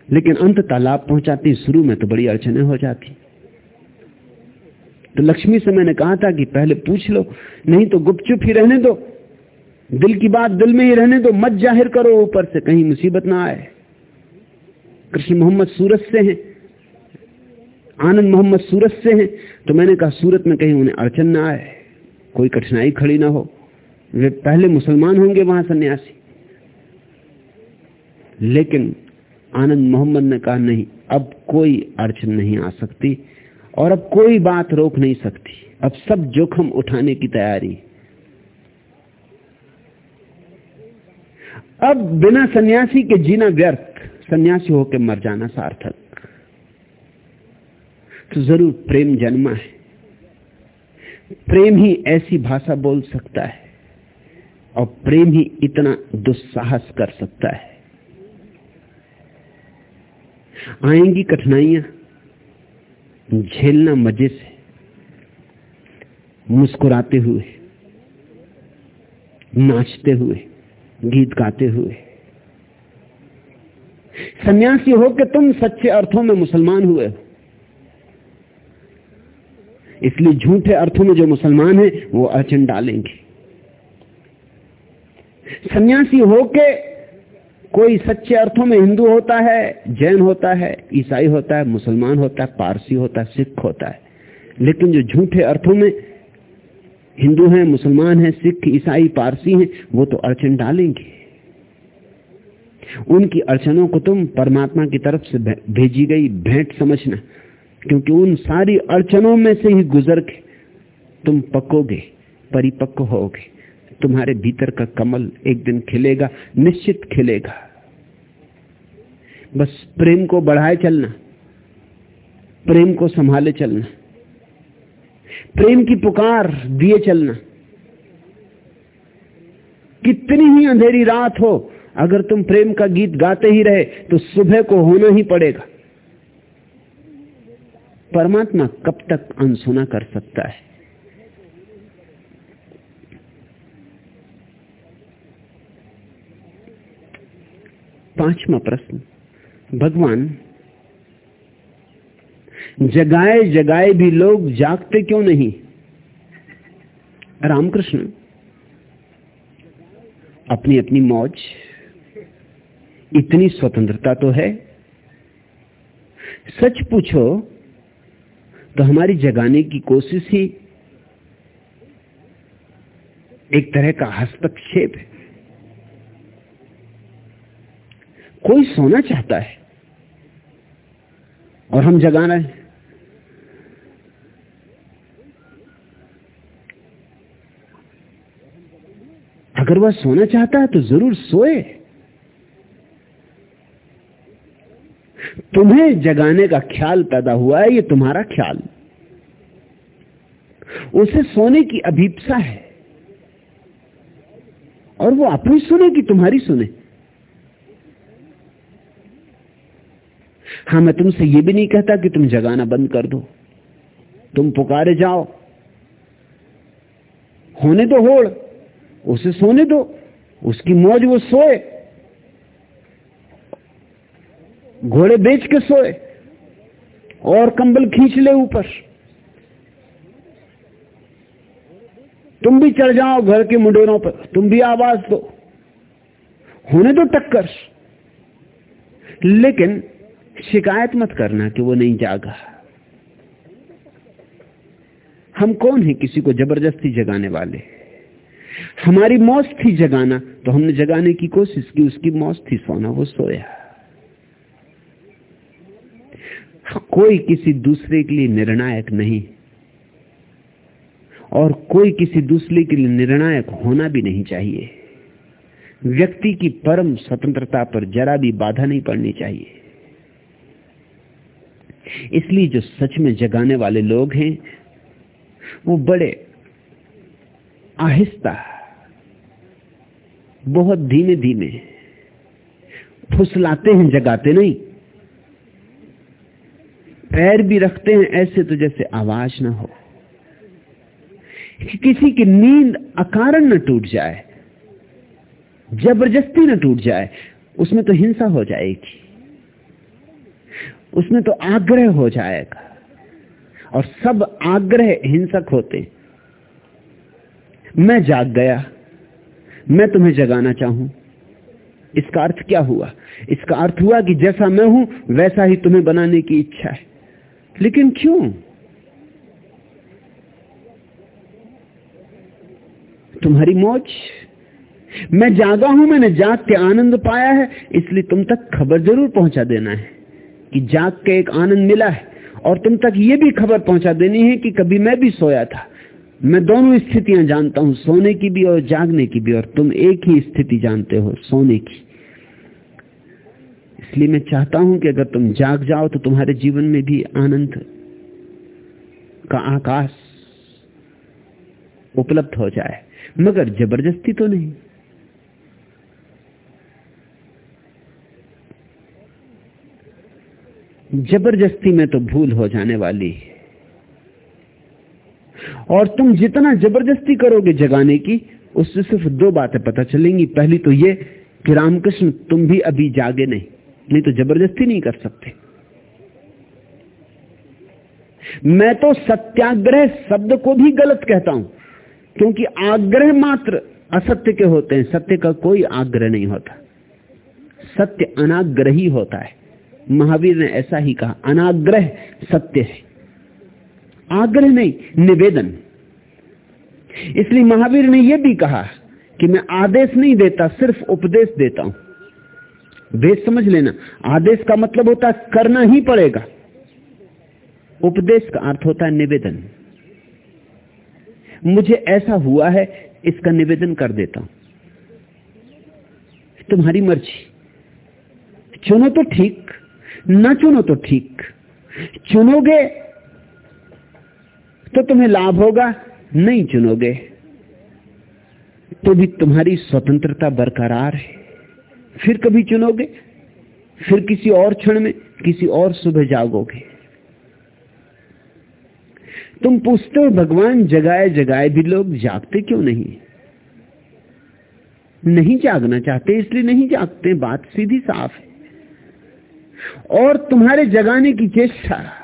लेकिन अंततः लाभ पहुंचाती, शुरू में तो बड़ी अड़चने हो जाती। तो लक्ष्मी से मैंने कहा था कि पहले पूछ लो, नहीं तो गुपचुप ही रहने दो। दिल की बात दिल में ही रहने दो, मत ज़ाहिर करो, ऊपर से कहीं मुसीबत ना आए। कृष्ण मोहम्मद सूरत से हैं, आनंद मोहम्मद सूरत से हैं तो मैंने कहा, सूरत में कहीं उन्हें अड़चन ना आए, कोई कठिनाई खड़ी ना हो। वे पहले मुसलमान होंगे वहाँ सन्यासी। लेकिन आनंद मोहम्मद ने कहा, नहीं, अब कोई अड़चन नहीं आ सकती और अब कोई बात रोक नहीं सकती। अब सब जोखम उठाने की तैयारी अब बिना सन्यासी के जीना व्यर्थ। सन्यासी होकर मर जाना सार्थक। तो ज़रूर प्रेम जन्मा है। प्रेम ही ऐसी भाषा बोल सकता है और प्रेम ही इतना दुस्साहस कर सकता है। आएँगी कठिनाइयाँ, झेलना मज़े से मुस्कुराते हुए, नाचते हुए, गीत गाते हुए। सन्यासी हो के तुम सच्चे अर्थों में मुसलमान हुए? हो इसलिए झूठे अर्थों में जो मुसलमान है, वो अड़चन डालेंगे। सन्यासी होके कोई सच्चे अर्थों में हिंदू होता है, जैन होता है, ईसाई होता है, मुसलमान होता है, पारसी होता है, सिख होता है। लेकिन जो झूठे अर्थों में हिंदू हैं, मुसलमान हैं, सिख, ईसाई, पारसी हैं, वो तो अड़चन डालेंगे। उनकी अड़चनों को तुम परमात्मा की तरफ़ से भेजी गई भेंट समझना। क्योंकि उन सारी अड़चनों में से ही गुजर के तुम पकोगे, परिपक्व होगे। तुम्हारे भीतर का कमल एक दिन खिलेगा, निश्चित खिलेगा। बस प्रेम को बढ़ाए चलना, प्रेम को संभाले चलना, प्रेम की पुकार दिए चलना। कितनी ही अंधेरी रात हो अगर तुम प्रेम का गीत गाते ही रहे तो सुबह को होना ही पड़ेगा। परमात्मा कब तक अनसुना कर सकता है? पांचवा प्रश्न। भगवान, जगाए जगाए भी लोग जागते क्यों नहीं? रामकृष्ण अपनी अपनी मौज इतनी स्वतंत्रता तो है। सच पूछो तो हमारी जगाने की कोशिश ही एक तरह का हस्तक्षेप है। कोई सोना चाहता है और हम जगा रहे हैं। अगर वह सोना चाहता है तो ज़रूर सोए। तुम्हें जगाने का ख्याल पैदा हुआ है, ये तुम्हारा ख्याल। उसे सोने की अभीपसा है। और वो अपनी सुने कि तुम्हारी सुने। हाँ मैं तुमसे ये भी नहीं कहता कि तुम जगाना बंद कर दो। तुम पुकारे जाओ। होने दो होड़, उसे सोने दो। उसकी मौज वो सोए। घोड़े बेच के सोए और कंबल खींच ले ऊपर। तुम भी चढ़ जाओ घर के मुंडेरों पर, तुम भी आवाज़ दो। होने दो टक्कर। लेकिन शिकायत मत करना कि वो नहीं जागा। हम कौन है किसी को ज़बरदस्ती जगाने वाले? हमारी मौत थी जगाना तो हमने जगाने की कोशिश की, उसकी मौत थी सोना, वो सोया। कोई किसी दूसरे के लिए निर्णायक नहीं। और कोई किसी दूसरे के लिए निर्णायक होना भी नहीं चाहिए। व्यक्ति की परम स्वतंत्रता पर जरा भी बाधा नहीं पड़नी चाहिए। इसलिए जो सच में जगाने वाले लोग हैं, वो बड़े आहिस्ता, बहुत धीमे धीमे फुसलाते हैं, जगाते नहीं। पैर भी रखते हैं ऐसे तो जैसे आवाज़ ना हो। कि किसी की नींद अकारण न टूट जाए, ज़बरदस्ती न टूट जाए, उसमें तो हिंसा हो जाएगी। उसमें तो आग्रह हो जाएगा। और सब आग्रह हिंसक होते। मैं जाग गया। मैं तुम्हें जगाना चाहूँ। इसका अर्थ क्या हुआ? इसका अर्थ हुआ कि जैसा मैं हूँ, वैसा ही तुम्हें बनाने की इच्छा है। लेकिन क्यों? तुम्हारी मौज। मैं जागा हूँ, मैंने जाग के आनंद पाया है, इसलिए तुम तक खबर ज़रूर पहुँचा देना है कि जाग के एक आनंद मिला है, और तुम तक ये भी खबर पहुँचा देनी है कि कभी मैं भी सोया था। मैं दोनों स्थितियाँ जानता हूँ, सोने की भी और जागने की भी, और तुम एक ही स्थिति जानते हो, सोने की। इसलिए मैं चाहता हूँ कि अगर तुम जाग जाओ तो तुम्हारे जीवन में भी आनंद का आकाश उपलब्ध हो जाए। मगर ज़बरदस्ती तो नहीं। ज़बरदस्ती में तो भूल हो जाने वाली है। और तुम जितना ज़बरदस्ती करोगे जगाने की, उससे सिर्फ़ दो बातें पता चलेंगी। पहली तो ये कि रामकृष्ण तुम भी अभी जागे नहीं। नहीं तो ज़बरदस्ती नहीं कर सकते। मैं तो सत्याग्रह शब्द को भी गलत कहता हूँ, क्योंकि आग्रह मात्र असत्य के होते हैं, सत्य का कोई आग्रह नहीं होता। सत्य अनाग्रही होता है। महावीर ने ऐसा ही कहा, अनाग्रह सत्य है। आग्रह नहीं, निवेदन। इसलिए महावीर ने यह भी कहा कि मैं आदेश नहीं देता, सिर्फ़ उपदेश देता हूँ। वेद समझ लेना। आदेश का मतलब होता है करना ही पड़ेगा। उपदेश का अर्थ होता है निवेदन। मुझे ऐसा हुआ है, इसका निवेदन कर देता हूँ। तुम्हारी मर्ज़ी। चुनो तो ठीक, ना चुनो तो ठीक। चुनोगे तो तुम्हें लाभ होगा, नहीं चुनोगे तो भी तुम्हारी स्वतंत्रता बरकरार है। फिर कभी चुनोगे? फिर किसी और क्षण में, किसी और सुबह जागोगे। तुम पूछते हो, भगवान, जगाए जगाए भी लोग, जागते क्यों नहीं? नहीं जागना चाहते, इसलिए नहीं जागते, बात सीधी साफ़ है। और तुम्हारे जगाने की चेष्टा,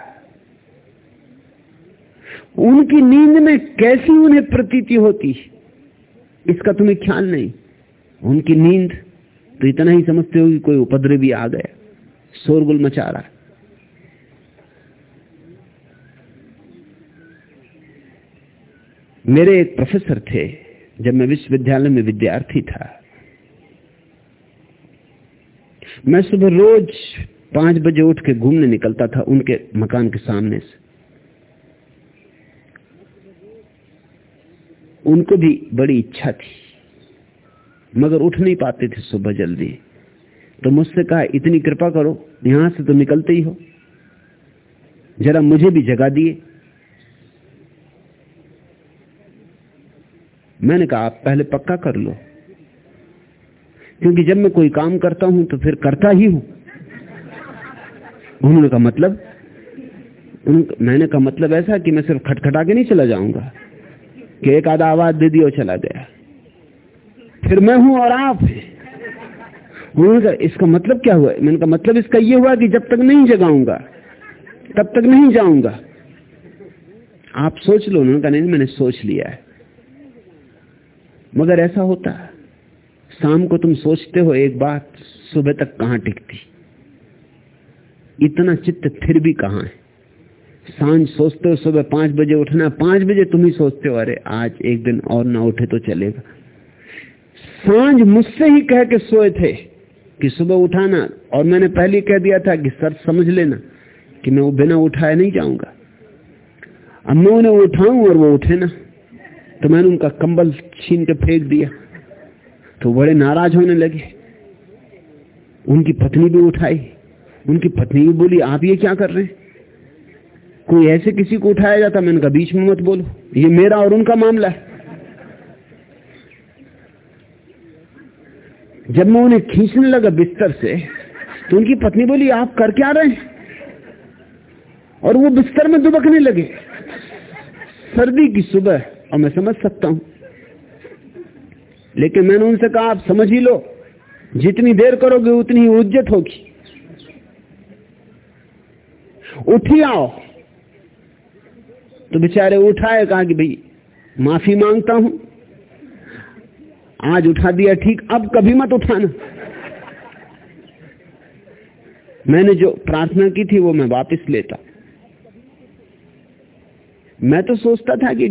उनकी नींद में कैसी उन्हें प्रतीति होती इसका तुम्हें ख्याल नहीं। उनकी नींद तो इतना ही समझते हो कि कोई उपद्रवी आ गया। शोरगुल मचा रहा है। मेरे एक प्रोफेसर थे, जब मैं विश्वविद्यालय में विद्यार्थी था। मैं सुबह रोज पाँच बजे उठ के घूमने निकलता था उनके मकान के सामने से। उनको भी बड़ी इच्छा थी। मगर उठ नहीं पाते थे सुबह जल्दी। तो मुझसे कहा, इतनी कृपा करो, यहाँ से तो निकलते ही हो। जरा मुझे भी जगा दिए। मैंने कहा, आप पहले पक्का कर लो। क्योंकि जब मैं कोई काम करता हूँ तो फिर करता ही हूँ। उन्होंने कहा मतलब? मैंने कहा मतलब ऐसा कि मैं सिर्फ़ खटखटा के नहीं चला जाऊँगा, कि एक आधा आवाज़ दे दी और चला गया। फिर मैं हूँ और आप हैं। उन्होंने कहा इसका मतलब क्या हुआ? मैंने कहा मतलब इसका ये हुआ कि जब तक नहीं जगाऊँगा, तब तक नहीं जाऊँगा। आप सोच लो, उन्होंने कहा नहीं, मैंने सोच लिया है। मगर ऐसा होता, शाम को तुम सोचते हो, एक बात, सुबह तक कहाँ टिकती? इतना चित्त फिर भी कहाँ है? साँझ सोचते हो, सुबह पाँच बजे उठना, पाँच बजे तुम ही सोचते हो, अरे आज एक दिन और ना उठे तो चलेगा। साँझ मुझसे ही कह के सोए थे कि सुबह उठाना, और मैंने पहले कह दिया था कि सर समझ लेना कि मैं वो बिना उठाए नहीं जाऊँगा। अब मैं उन्हें उठाऊं और वो उठे ना तो मैंने उनका कंबल छीन के फेंक दिया तो बड़े नाराज़ होने लगे। उनकी पत्नी भी उठाई, उनकी पत्नी भी बोली, आप ये क्या कर रहे हैं? कोई ऐसे किसी को उठाया जाता? मैंने कहा, बीच में मत बोलो, ये मेरा और उनका मामला है। जब मैं उन्हें खींचने लगा बिस्तर से तो उनकी पत्नी बोली, आप कर क्या रहे हैं? और वो बिस्तर में दुबकने लगे। सर्दी की सुबह, और मैं समझ सकता हूँ। लेकिन मैंने उनसे कहा, आप समझ ही लो, जितनी देर करोगे, उतनी उज्जत होगी। उठी आओ। तो बेचारे उठाए, कहा कि, भाई, माफ़ी माँगता हूँ आज उठा दिया ठीक, अब कभी मत उठाना। मैंने जो प्रार्थना की थी वो मैं वापस लेता। मैं तो सोचता था कि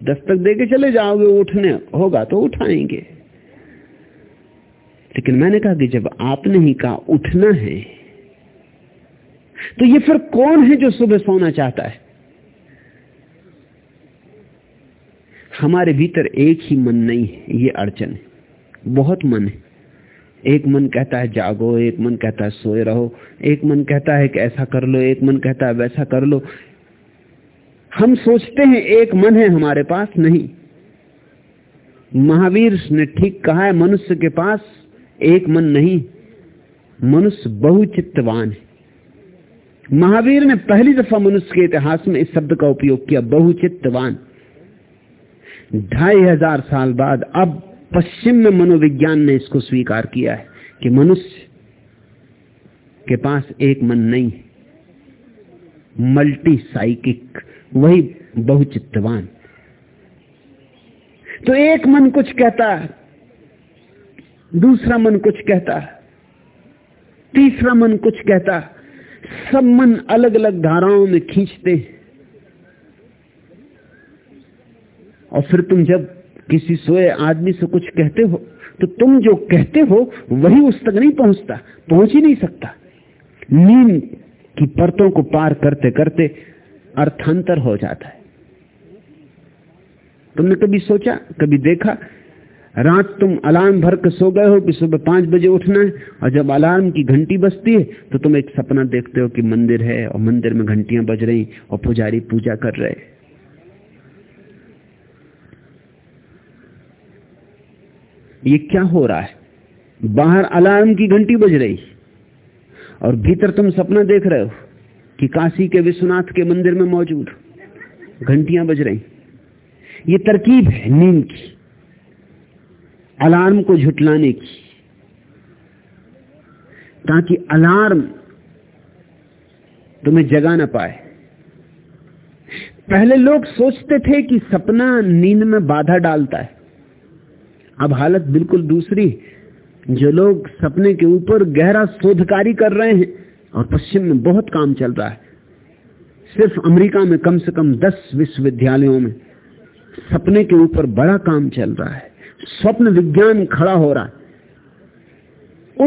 दस्तक दे के चले जाओगे, उठने होगा तो उठाएँगे। लेकिन मैंने कहा कि जब आपने ही कहा, उठना है तो ये फिर कौन है जो सुबह सोना चाहता है? हमारे भीतर एक ही मन नहीं है, ये अड़चन है। बहुत मन है। एक मन कहता है, जागो। एक मन कहता है, सोए रहो। एक मन कहता है कि, ऐसा कर लो। एक मन कहता है, वैसा कर लो। हम सोचते हैं, एक मन है हमारे पास नहीं। महावीर ने ठीक कहा है, मनुष्य के पास एक मन नहीं। मनुष्य बहुचित्तवान है। महावीर ने पहली दफ़ा मनुष्य के इतिहास में इस शब्द का उपयोग किया, बहुचित्तवान। ढाई हज़ार साल बाद अब पश्चिम में मनोविज्ञान ने इसको स्वीकार किया है कि मनुष्य के पास एक मन नहीं मल्टी साइकिक वही बहुचित्तवान। तो एक मन कुछ कहता है, दूसरा मन कुछ कहता है, तीसरा मन कुछ कहता सब मन अलग अलग धाराओं में खींचते और फिर तुम जब किसी सोए आदमी से कुछ कहते हो तो तुम जो कहते हो, वही उस तक नहीं पहुँचता, पहुँच ही नहीं सकता। नींद की परतों को पार करते करते अर्थांतर हो जाता है। तुमने कभी सोचा, कभी देखा? रात तुम अलार्म भर के सो गए हो कि सुबह पाँच बजे उठना है, और जब अलार्म की घंटी बजती है तो तुम एक सपना देखते हो कि मंदिर है, और मंदिर में घंटियाँ बज रही, और पुजारी पूजा कर रहे ये क्या हो रहा है? बाहर अलार्म की घंटी बज रही। और भीतर तुम सपना देख रहे हो कि काशी के विश्वनाथ के मंदिर में मौजूद घंटियाँ बज रही। ये तरकीब है नींद की, अलार्म को झुटलाने की, ताकि अलार्म तुम्हें जगा ना पाए। पहले लोग सोचते थे कि सपना नींद में बाधा डालता है। अब हालत बिल्कुल दूसरी। जो लोग सपने के ऊपर गहरा शोधकारी कर रहे हैं और पश्चिम में बहुत काम चल रहा है। सिर्फ़ अमेरिका में कम से कम दस विश्वविद्यालयों में सपने के ऊपर बड़ा काम चल रहा है। स्वप्न विज्ञान खड़ा हो रहा है।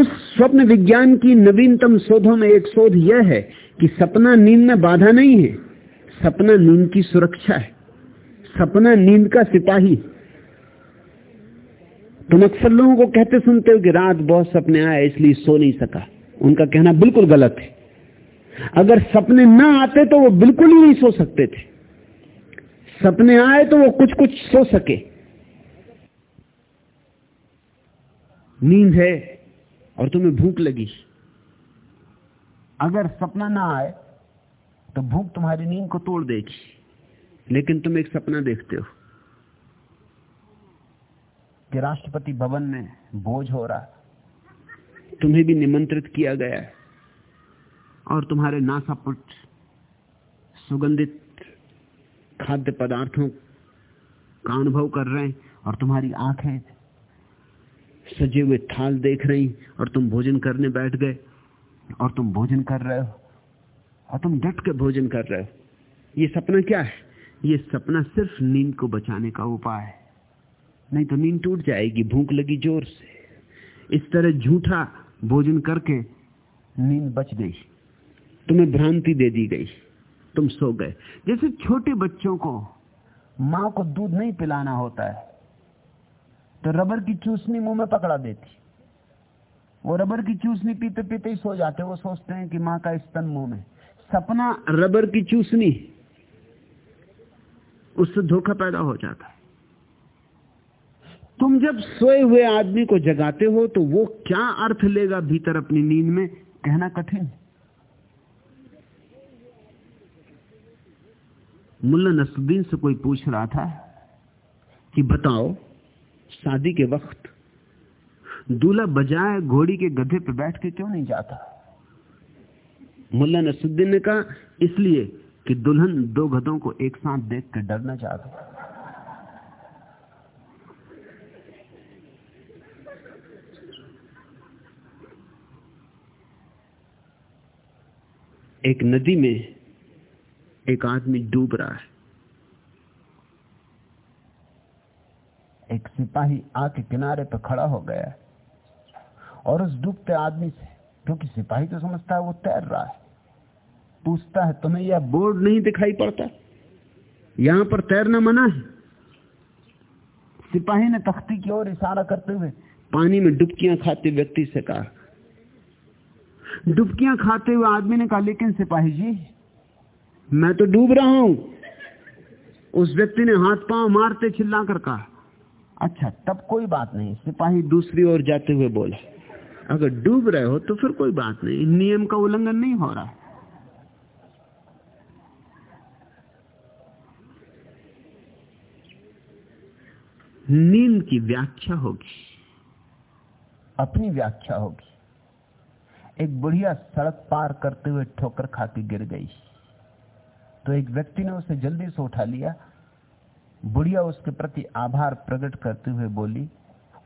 उस स्वप्न विज्ञान की नवीनतम शोधों में एक शोध यह है कि सपना नींद में बाधा नहीं है, सपना नींद की सुरक्षा है। सपना नींद का सिपाही तुम अक्सर लोगों को कहते सुनते हो कि रात बहुत सपने आए, इसलिए सो नहीं सका। उनका कहना बिल्कुल गलत है। अगर सपने ना आते तो वो बिल्कुल ही नहीं सो सकते थे। सपने आए तो वो कुछ कुछ सो सके। नींद है और तुम्हें भूख लगी। अगर सपना ना आए तो भूख तुम्हारी नींद को तोड़ देगी। लेकिन तुम एक सपना देखते हो। कि राष्ट्रपति भवन में भोज हो रहा तुम्हें भी निमंत्रित किया गया है। और तुम्हारे नासापुट सुगंधित खाद्य पदार्थों का अनुभव कर रहे हैं और तुम्हारी आँखें सजे हुए थाल देख रही और तुम भोजन करने बैठ गए और तुम भोजन कर रहे हो और तुम डट के भोजन कर रहे हो। ये सपना क्या है? ये सपना सिर्फ़ नींद को बचाने का उपाय है। नहीं तो नींद टूट जाएगी, भूख लगी ज़ोर से। इस तरह झूठा भोजन करके नींद बच गई। तुम्हें भ्रांति दे दी गई। तुम सो गए। जैसे छोटे बच्चों को माँ को दूध नहीं पिलाना होता है तो रबर की चूसनी मुँह में पकड़ा देती। वो रबर की चूसनी पीते पीते ही सो जाते वो सोचते हैं कि माँ का स्तन मुँह में। सपना रबर की चूसनी, उससे धोखा पैदा हो जाता। है तुम जब सोए हुए आदमी को जगाते हो तो वो क्या अर्थ लेगा भीतर अपनी नींद में? कहना कठिन। मुल्ला नसुद्दीन से कोई पूछ रहा था कि बताओ, शादी के वक्त दूल्हा बजाय घोड़ी के गधे पर बैठ के क्यों नहीं जाता? मुल्ला नसुद्दीन ने कहा, इसलिए कि दुल्हन दो गधों को एक साथ देख कर डरना चाहता एक नदी में एक आदमी डूब रहा है। एक सिपाही आके किनारे पर खड़ा हो गया और उस डूबते आदमी से, क्योंकि सिपाही तो समझता है वो तैर रहा है, पूछता है, तुम्हें यह बोर्ड नहीं दिखाई पड़ता? यहाँ पर तैरना मना है? सिपाही ने तख्ती की ओर इशारा करते हुए पानी में डुबकियाँ खाते व्यक्ति से कहा डुबकियाँ खाते हुए आदमी ने कहा, लेकिन सिपाही जी, मैं तो डूब रहा हूँ। उस व्यक्ति ने हाथ पाँव मारते चिल्ला कर कहा अच्छा तब कोई बात नहीं। सिपाही दूसरी ओर जाते हुए बोले, अगर डूब रहे हो तो फिर कोई बात नहीं, नियम का उल्लंघन नहीं हो रहा। नींद की व्याख्या होगी। अपनी व्याख्या होगी। एक बुढ़िया सड़क पार करते हुए ठोकर खाती गिर गई। तो एक व्यक्ति ने उसे जल्दी से उठा लिया। बुढ़िया उसके प्रति आभार प्रकट करते हुए बोली,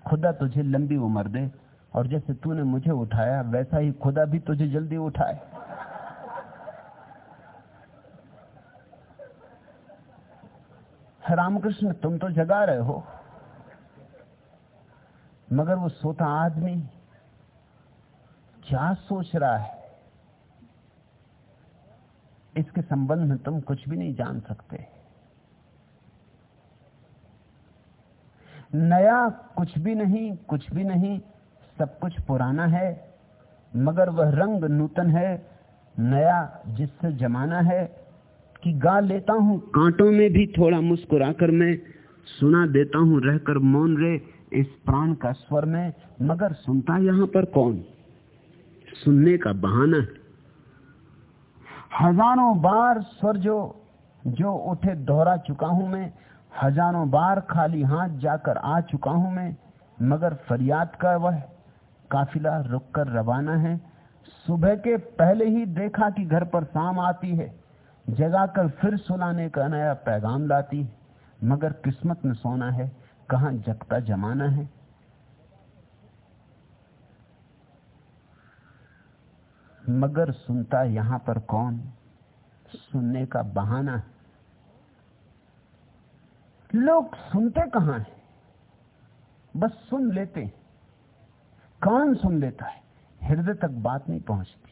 खुदा तुझे लंबी उम्र दे, और जैसे तूने मुझे उठाया, वैसा ही खुदा भी तुझे जल्दी उठाए। रामकृष्ण, तुम तो जगा रहे हो, मगर वो सोता आदमी क्या सोच रहा है? इसके संबंध में तुम कुछ भी नहीं जान सकते। नया कुछ भी नहीं, कुछ भी नहीं, सब कुछ पुराना है, मगर वह रंग नूतन है, नया जिससे जमाना है, कि गा लेता हूँ, कांटों में भी थोड़ा मुस्कुराकर मैं सुना देता हूँ, रहकर मौन रे इस प्राण का स्वर में, मगर सुनता यहाँ पर कौन? सुनने का बहाना है। हज़ारों बार स्वर जो जो उठे दोहरा चुका हूँ मैं, हज़ारों बार खाली हाथ जाकर आ चुका हूँ मैं, मगर फरियाद का वह काफिला रुककर रवाना है। सुबह के पहले ही देखा कि घर पर शाम आती है, जगाकर फिर सुलाने का नया पैगाम लाती है, मगर किस्मत में सोना है, कहा जगता जमाना है। मगर सुनता यहाँ पर कौन? सुनने का बहाना है। लोग सुनते कहाँ हैं? बस सुन लेते कान सुन लेता है? हृदय तक बात नहीं पहुँचती।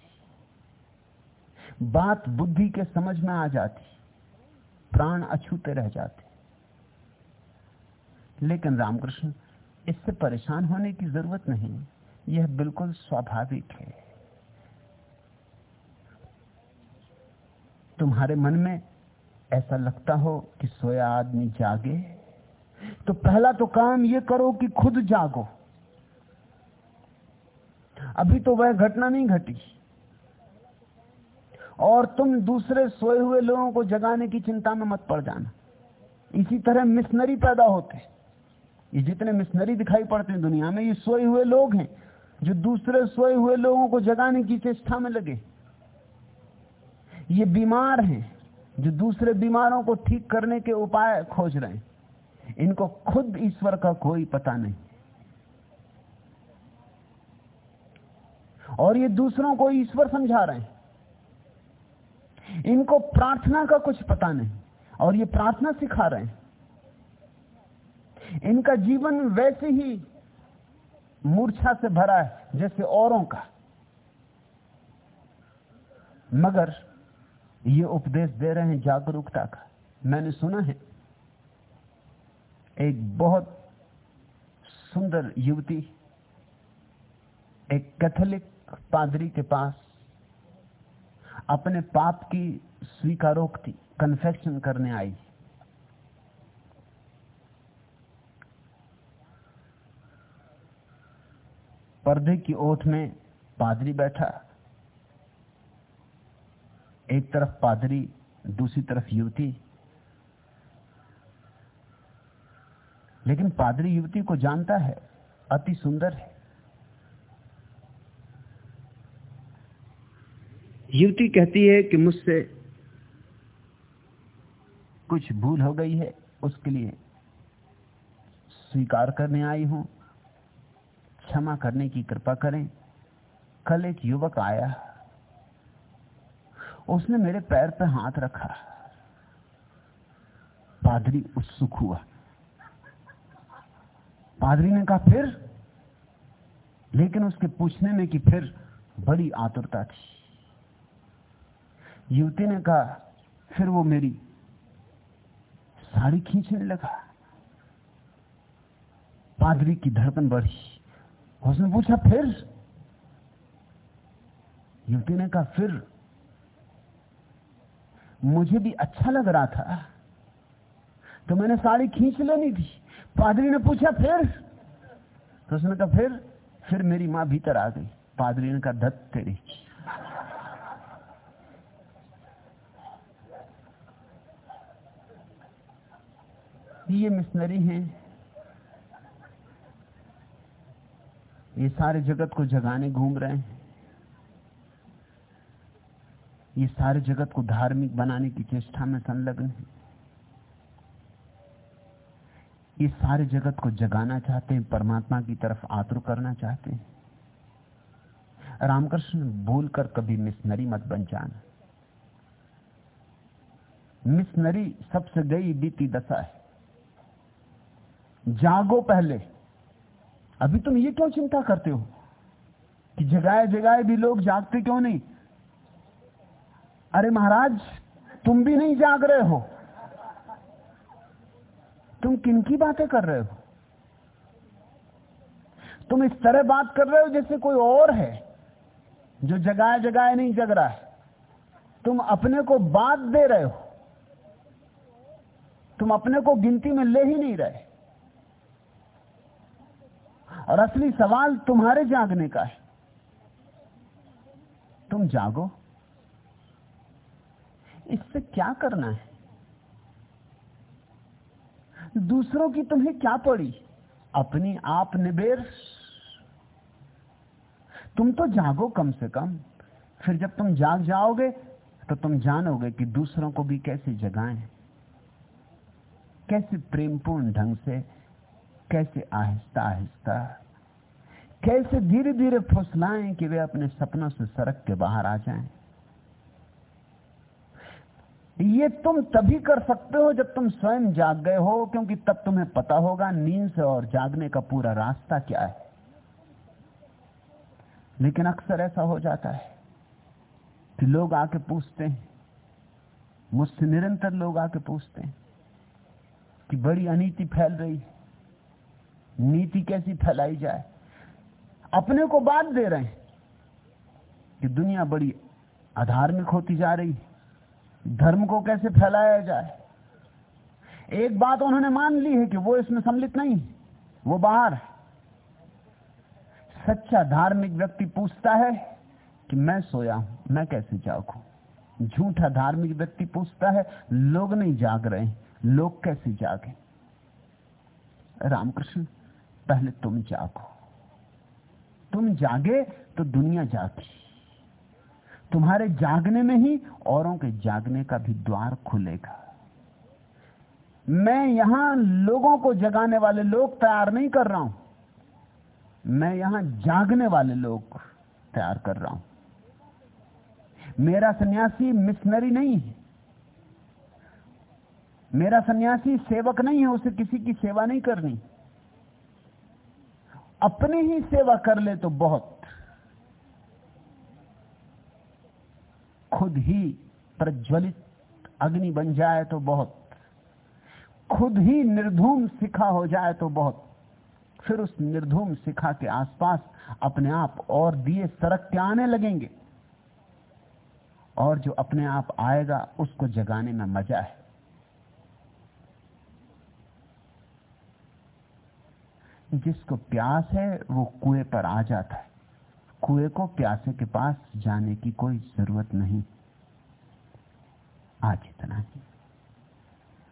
बात बुद्धि के समझ में आ जाती। प्राण अछूते रह जाते। लेकिन रामकृष्ण, इससे परेशान होने की ज़रूरत नहीं। यह बिल्कुल स्वाभाविक है। तुम्हारे मन में ऐसा लगता हो कि सोया आदमी जागे? तो पहला तो काम यह करो कि खुद जागो। अभी तो वह घटना नहीं घटी। और तुम दूसरे सोए हुए लोगों को जगाने की चिंता में मत पड़ जाना। इसी तरह मिशनरी पैदा होते हैं। ये जितने मिशनरी दिखाई पड़ते हैं दुनिया में, ये सोए हुए लोग हैं जो दूसरे सोए हुए लोगों को जगाने की चेष्टा में लगे। ये बीमार हैं, जो दूसरे बीमारों को ठीक करने के उपाय खोज रहे हैं। इनको खुद ईश्वर का कोई पता नहीं। और ये दूसरों को ईश्वर समझा रहे हैं। इनको प्रार्थना का कुछ पता नहीं, और ये प्रार्थना सिखा रहे हैं। इनका जीवन वैसे ही मूर्छा से भरा है, जैसे औरों का। मगर ये उपदेश दे रहे हैं जागरूकता का। मैंने सुना है, एक बहुत सुंदर युवती एक कैथोलिक पादरी के पास अपने पाप की स्वीकारोक्ति कन्फेक्शन करने आई। पर्दे की ओठ में पादरी बैठा। एक तरफ़ पादरी दूसरी तरफ़ युवती। लेकिन पादरी युवती को जानता है अति सुंदर है। युवती कहती है कि मुझसे कुछ भूल हो गई है उसके लिए स्वीकार करने आई हूँ। क्षमा करने की कृपा करें। कल एक युवक आया। उसने मेरे पैर पर हाथ रखा। पादरी उत्सुक हुआ। पादरी ने कहा, फिर? लेकिन उसके पूछने में कि फिर बड़ी आतुरता थी। युवती ने कहा, फिर वो मेरी साड़ी खींचने लगा। पादरी की धड़कन बढ़ी। उसने पूछा, फिर? युवती ने कहा, फिर मुझे भी अच्छा लग रहा था। तो मैंने साड़ी खींच लेनी थी। पादरी ने पूछा, फिर? तो उसने कहा, फिर फिर मेरी माँ भीतर आ गई। पादरी ने कहा, धत तेरी। ये मिशनरी हैं। ये सारे जगत को जगाने घूम रहे हैं। ये सारे जगत को धार्मिक बनाने की चेष्टा में संलग्न है। ये सारे जगत को जगाना चाहते हैं, परमात्मा की तरफ़ आतुर करना चाहते हैं। रामकृष्ण भूलकर कभी मिशनरी मत बन जाना। मिशनरी सबसे गई बीती दशा है। जागो पहले। अभी तुम ये क्यों चिंता करते हो? कि जगाए जगाए भी लोग जागते क्यों नहीं? अरे महाराज, तुम भी नहीं जाग रहे हो। तुम किन की बातें कर रहे हो? तुम इस तरह बात कर रहे हो जैसे कोई और है, जो जगाए जगाए नहीं जग रहा है। तुम अपने को बात दे रहे हो। तुम अपने को गिनती में ले ही नहीं रहे। और असली सवाल तुम्हारे जागने का है। तुम जागो। इससे क्या करना है? दूसरों की तुम्हें क्या पड़ी? अपनी आप निबेर। तुम तो जागो कम से कम। फिर जब तुम जाग जाओगे तो तुम जानोगे कि दूसरों को भी कैसे जगाएँ। कैसे प्रेमपूर्ण ढंग से, कैसे आहिस्ता आहिस्ता, कैसे धीरे धीरे फुसलाएँ कि वे अपने सपनों से सड़क के बाहर आ जाएँ। ये तुम तभी कर सकते हो जब तुम स्वयं जाग गए हो, क्योंकि तब तुम्हें पता होगा नींद से और जागने का पूरा रास्ता क्या है। लेकिन अक्सर ऐसा हो जाता है कि लोग आके पूछते हैं, मुझसे निरंतर लोग आके पूछते हैं कि बड़ी अनीति फैल रही है, नीति कैसी फैलाई जाए। अपने को बात दे रहे हैं कि दुनिया बड़ी अधार्मिक होती जा रही है। धर्म को कैसे फैलाया जाए? एक बात उन्होंने मान ली है कि वो इसमें सम्मिलित नहीं वो बाहर सच्चा धार्मिक व्यक्ति पूछता है कि मैं सोया हूँ, मैं कैसे जागू? झूठा धार्मिक व्यक्ति पूछता है, लोग नहीं जाग रहे लोग कैसे जागे? रामकृष्ण, पहले तुम जागो। तुम जागे तो दुनिया जागी। तुम्हारे जागने में ही औरों के जागने का भी द्वार खुलेगा। मैं यहाँ लोगों को जगाने वाले लोग तैयार नहीं कर रहा हूँ। मैं यहाँ जागने वाले लोग तैयार कर रहा हूँ। मेरा सन्यासी मिशनरी नहीं है। मेरा सन्यासी सेवक नहीं है, उसे किसी की सेवा नहीं करनी। अपनी ही सेवा कर ले तो बहुत। खुद ही प्रज्वलित अग्नि बन जाए तो बहुत। खुद ही निर्धूम शिखा हो जाए तो बहुत। फिर उस निर्धूम शिखा के आसपास अपने आप और दिए सड़क के आने लगेंगे। और जो अपने आप आएगा, उसको जगाने में मज़ा है। जिसको प्यास है, वो कुएँ पर आ जाता है। कुएँ को प्यासे के पास जाने की कोई ज़रूरत नहीं। आज इतना ही।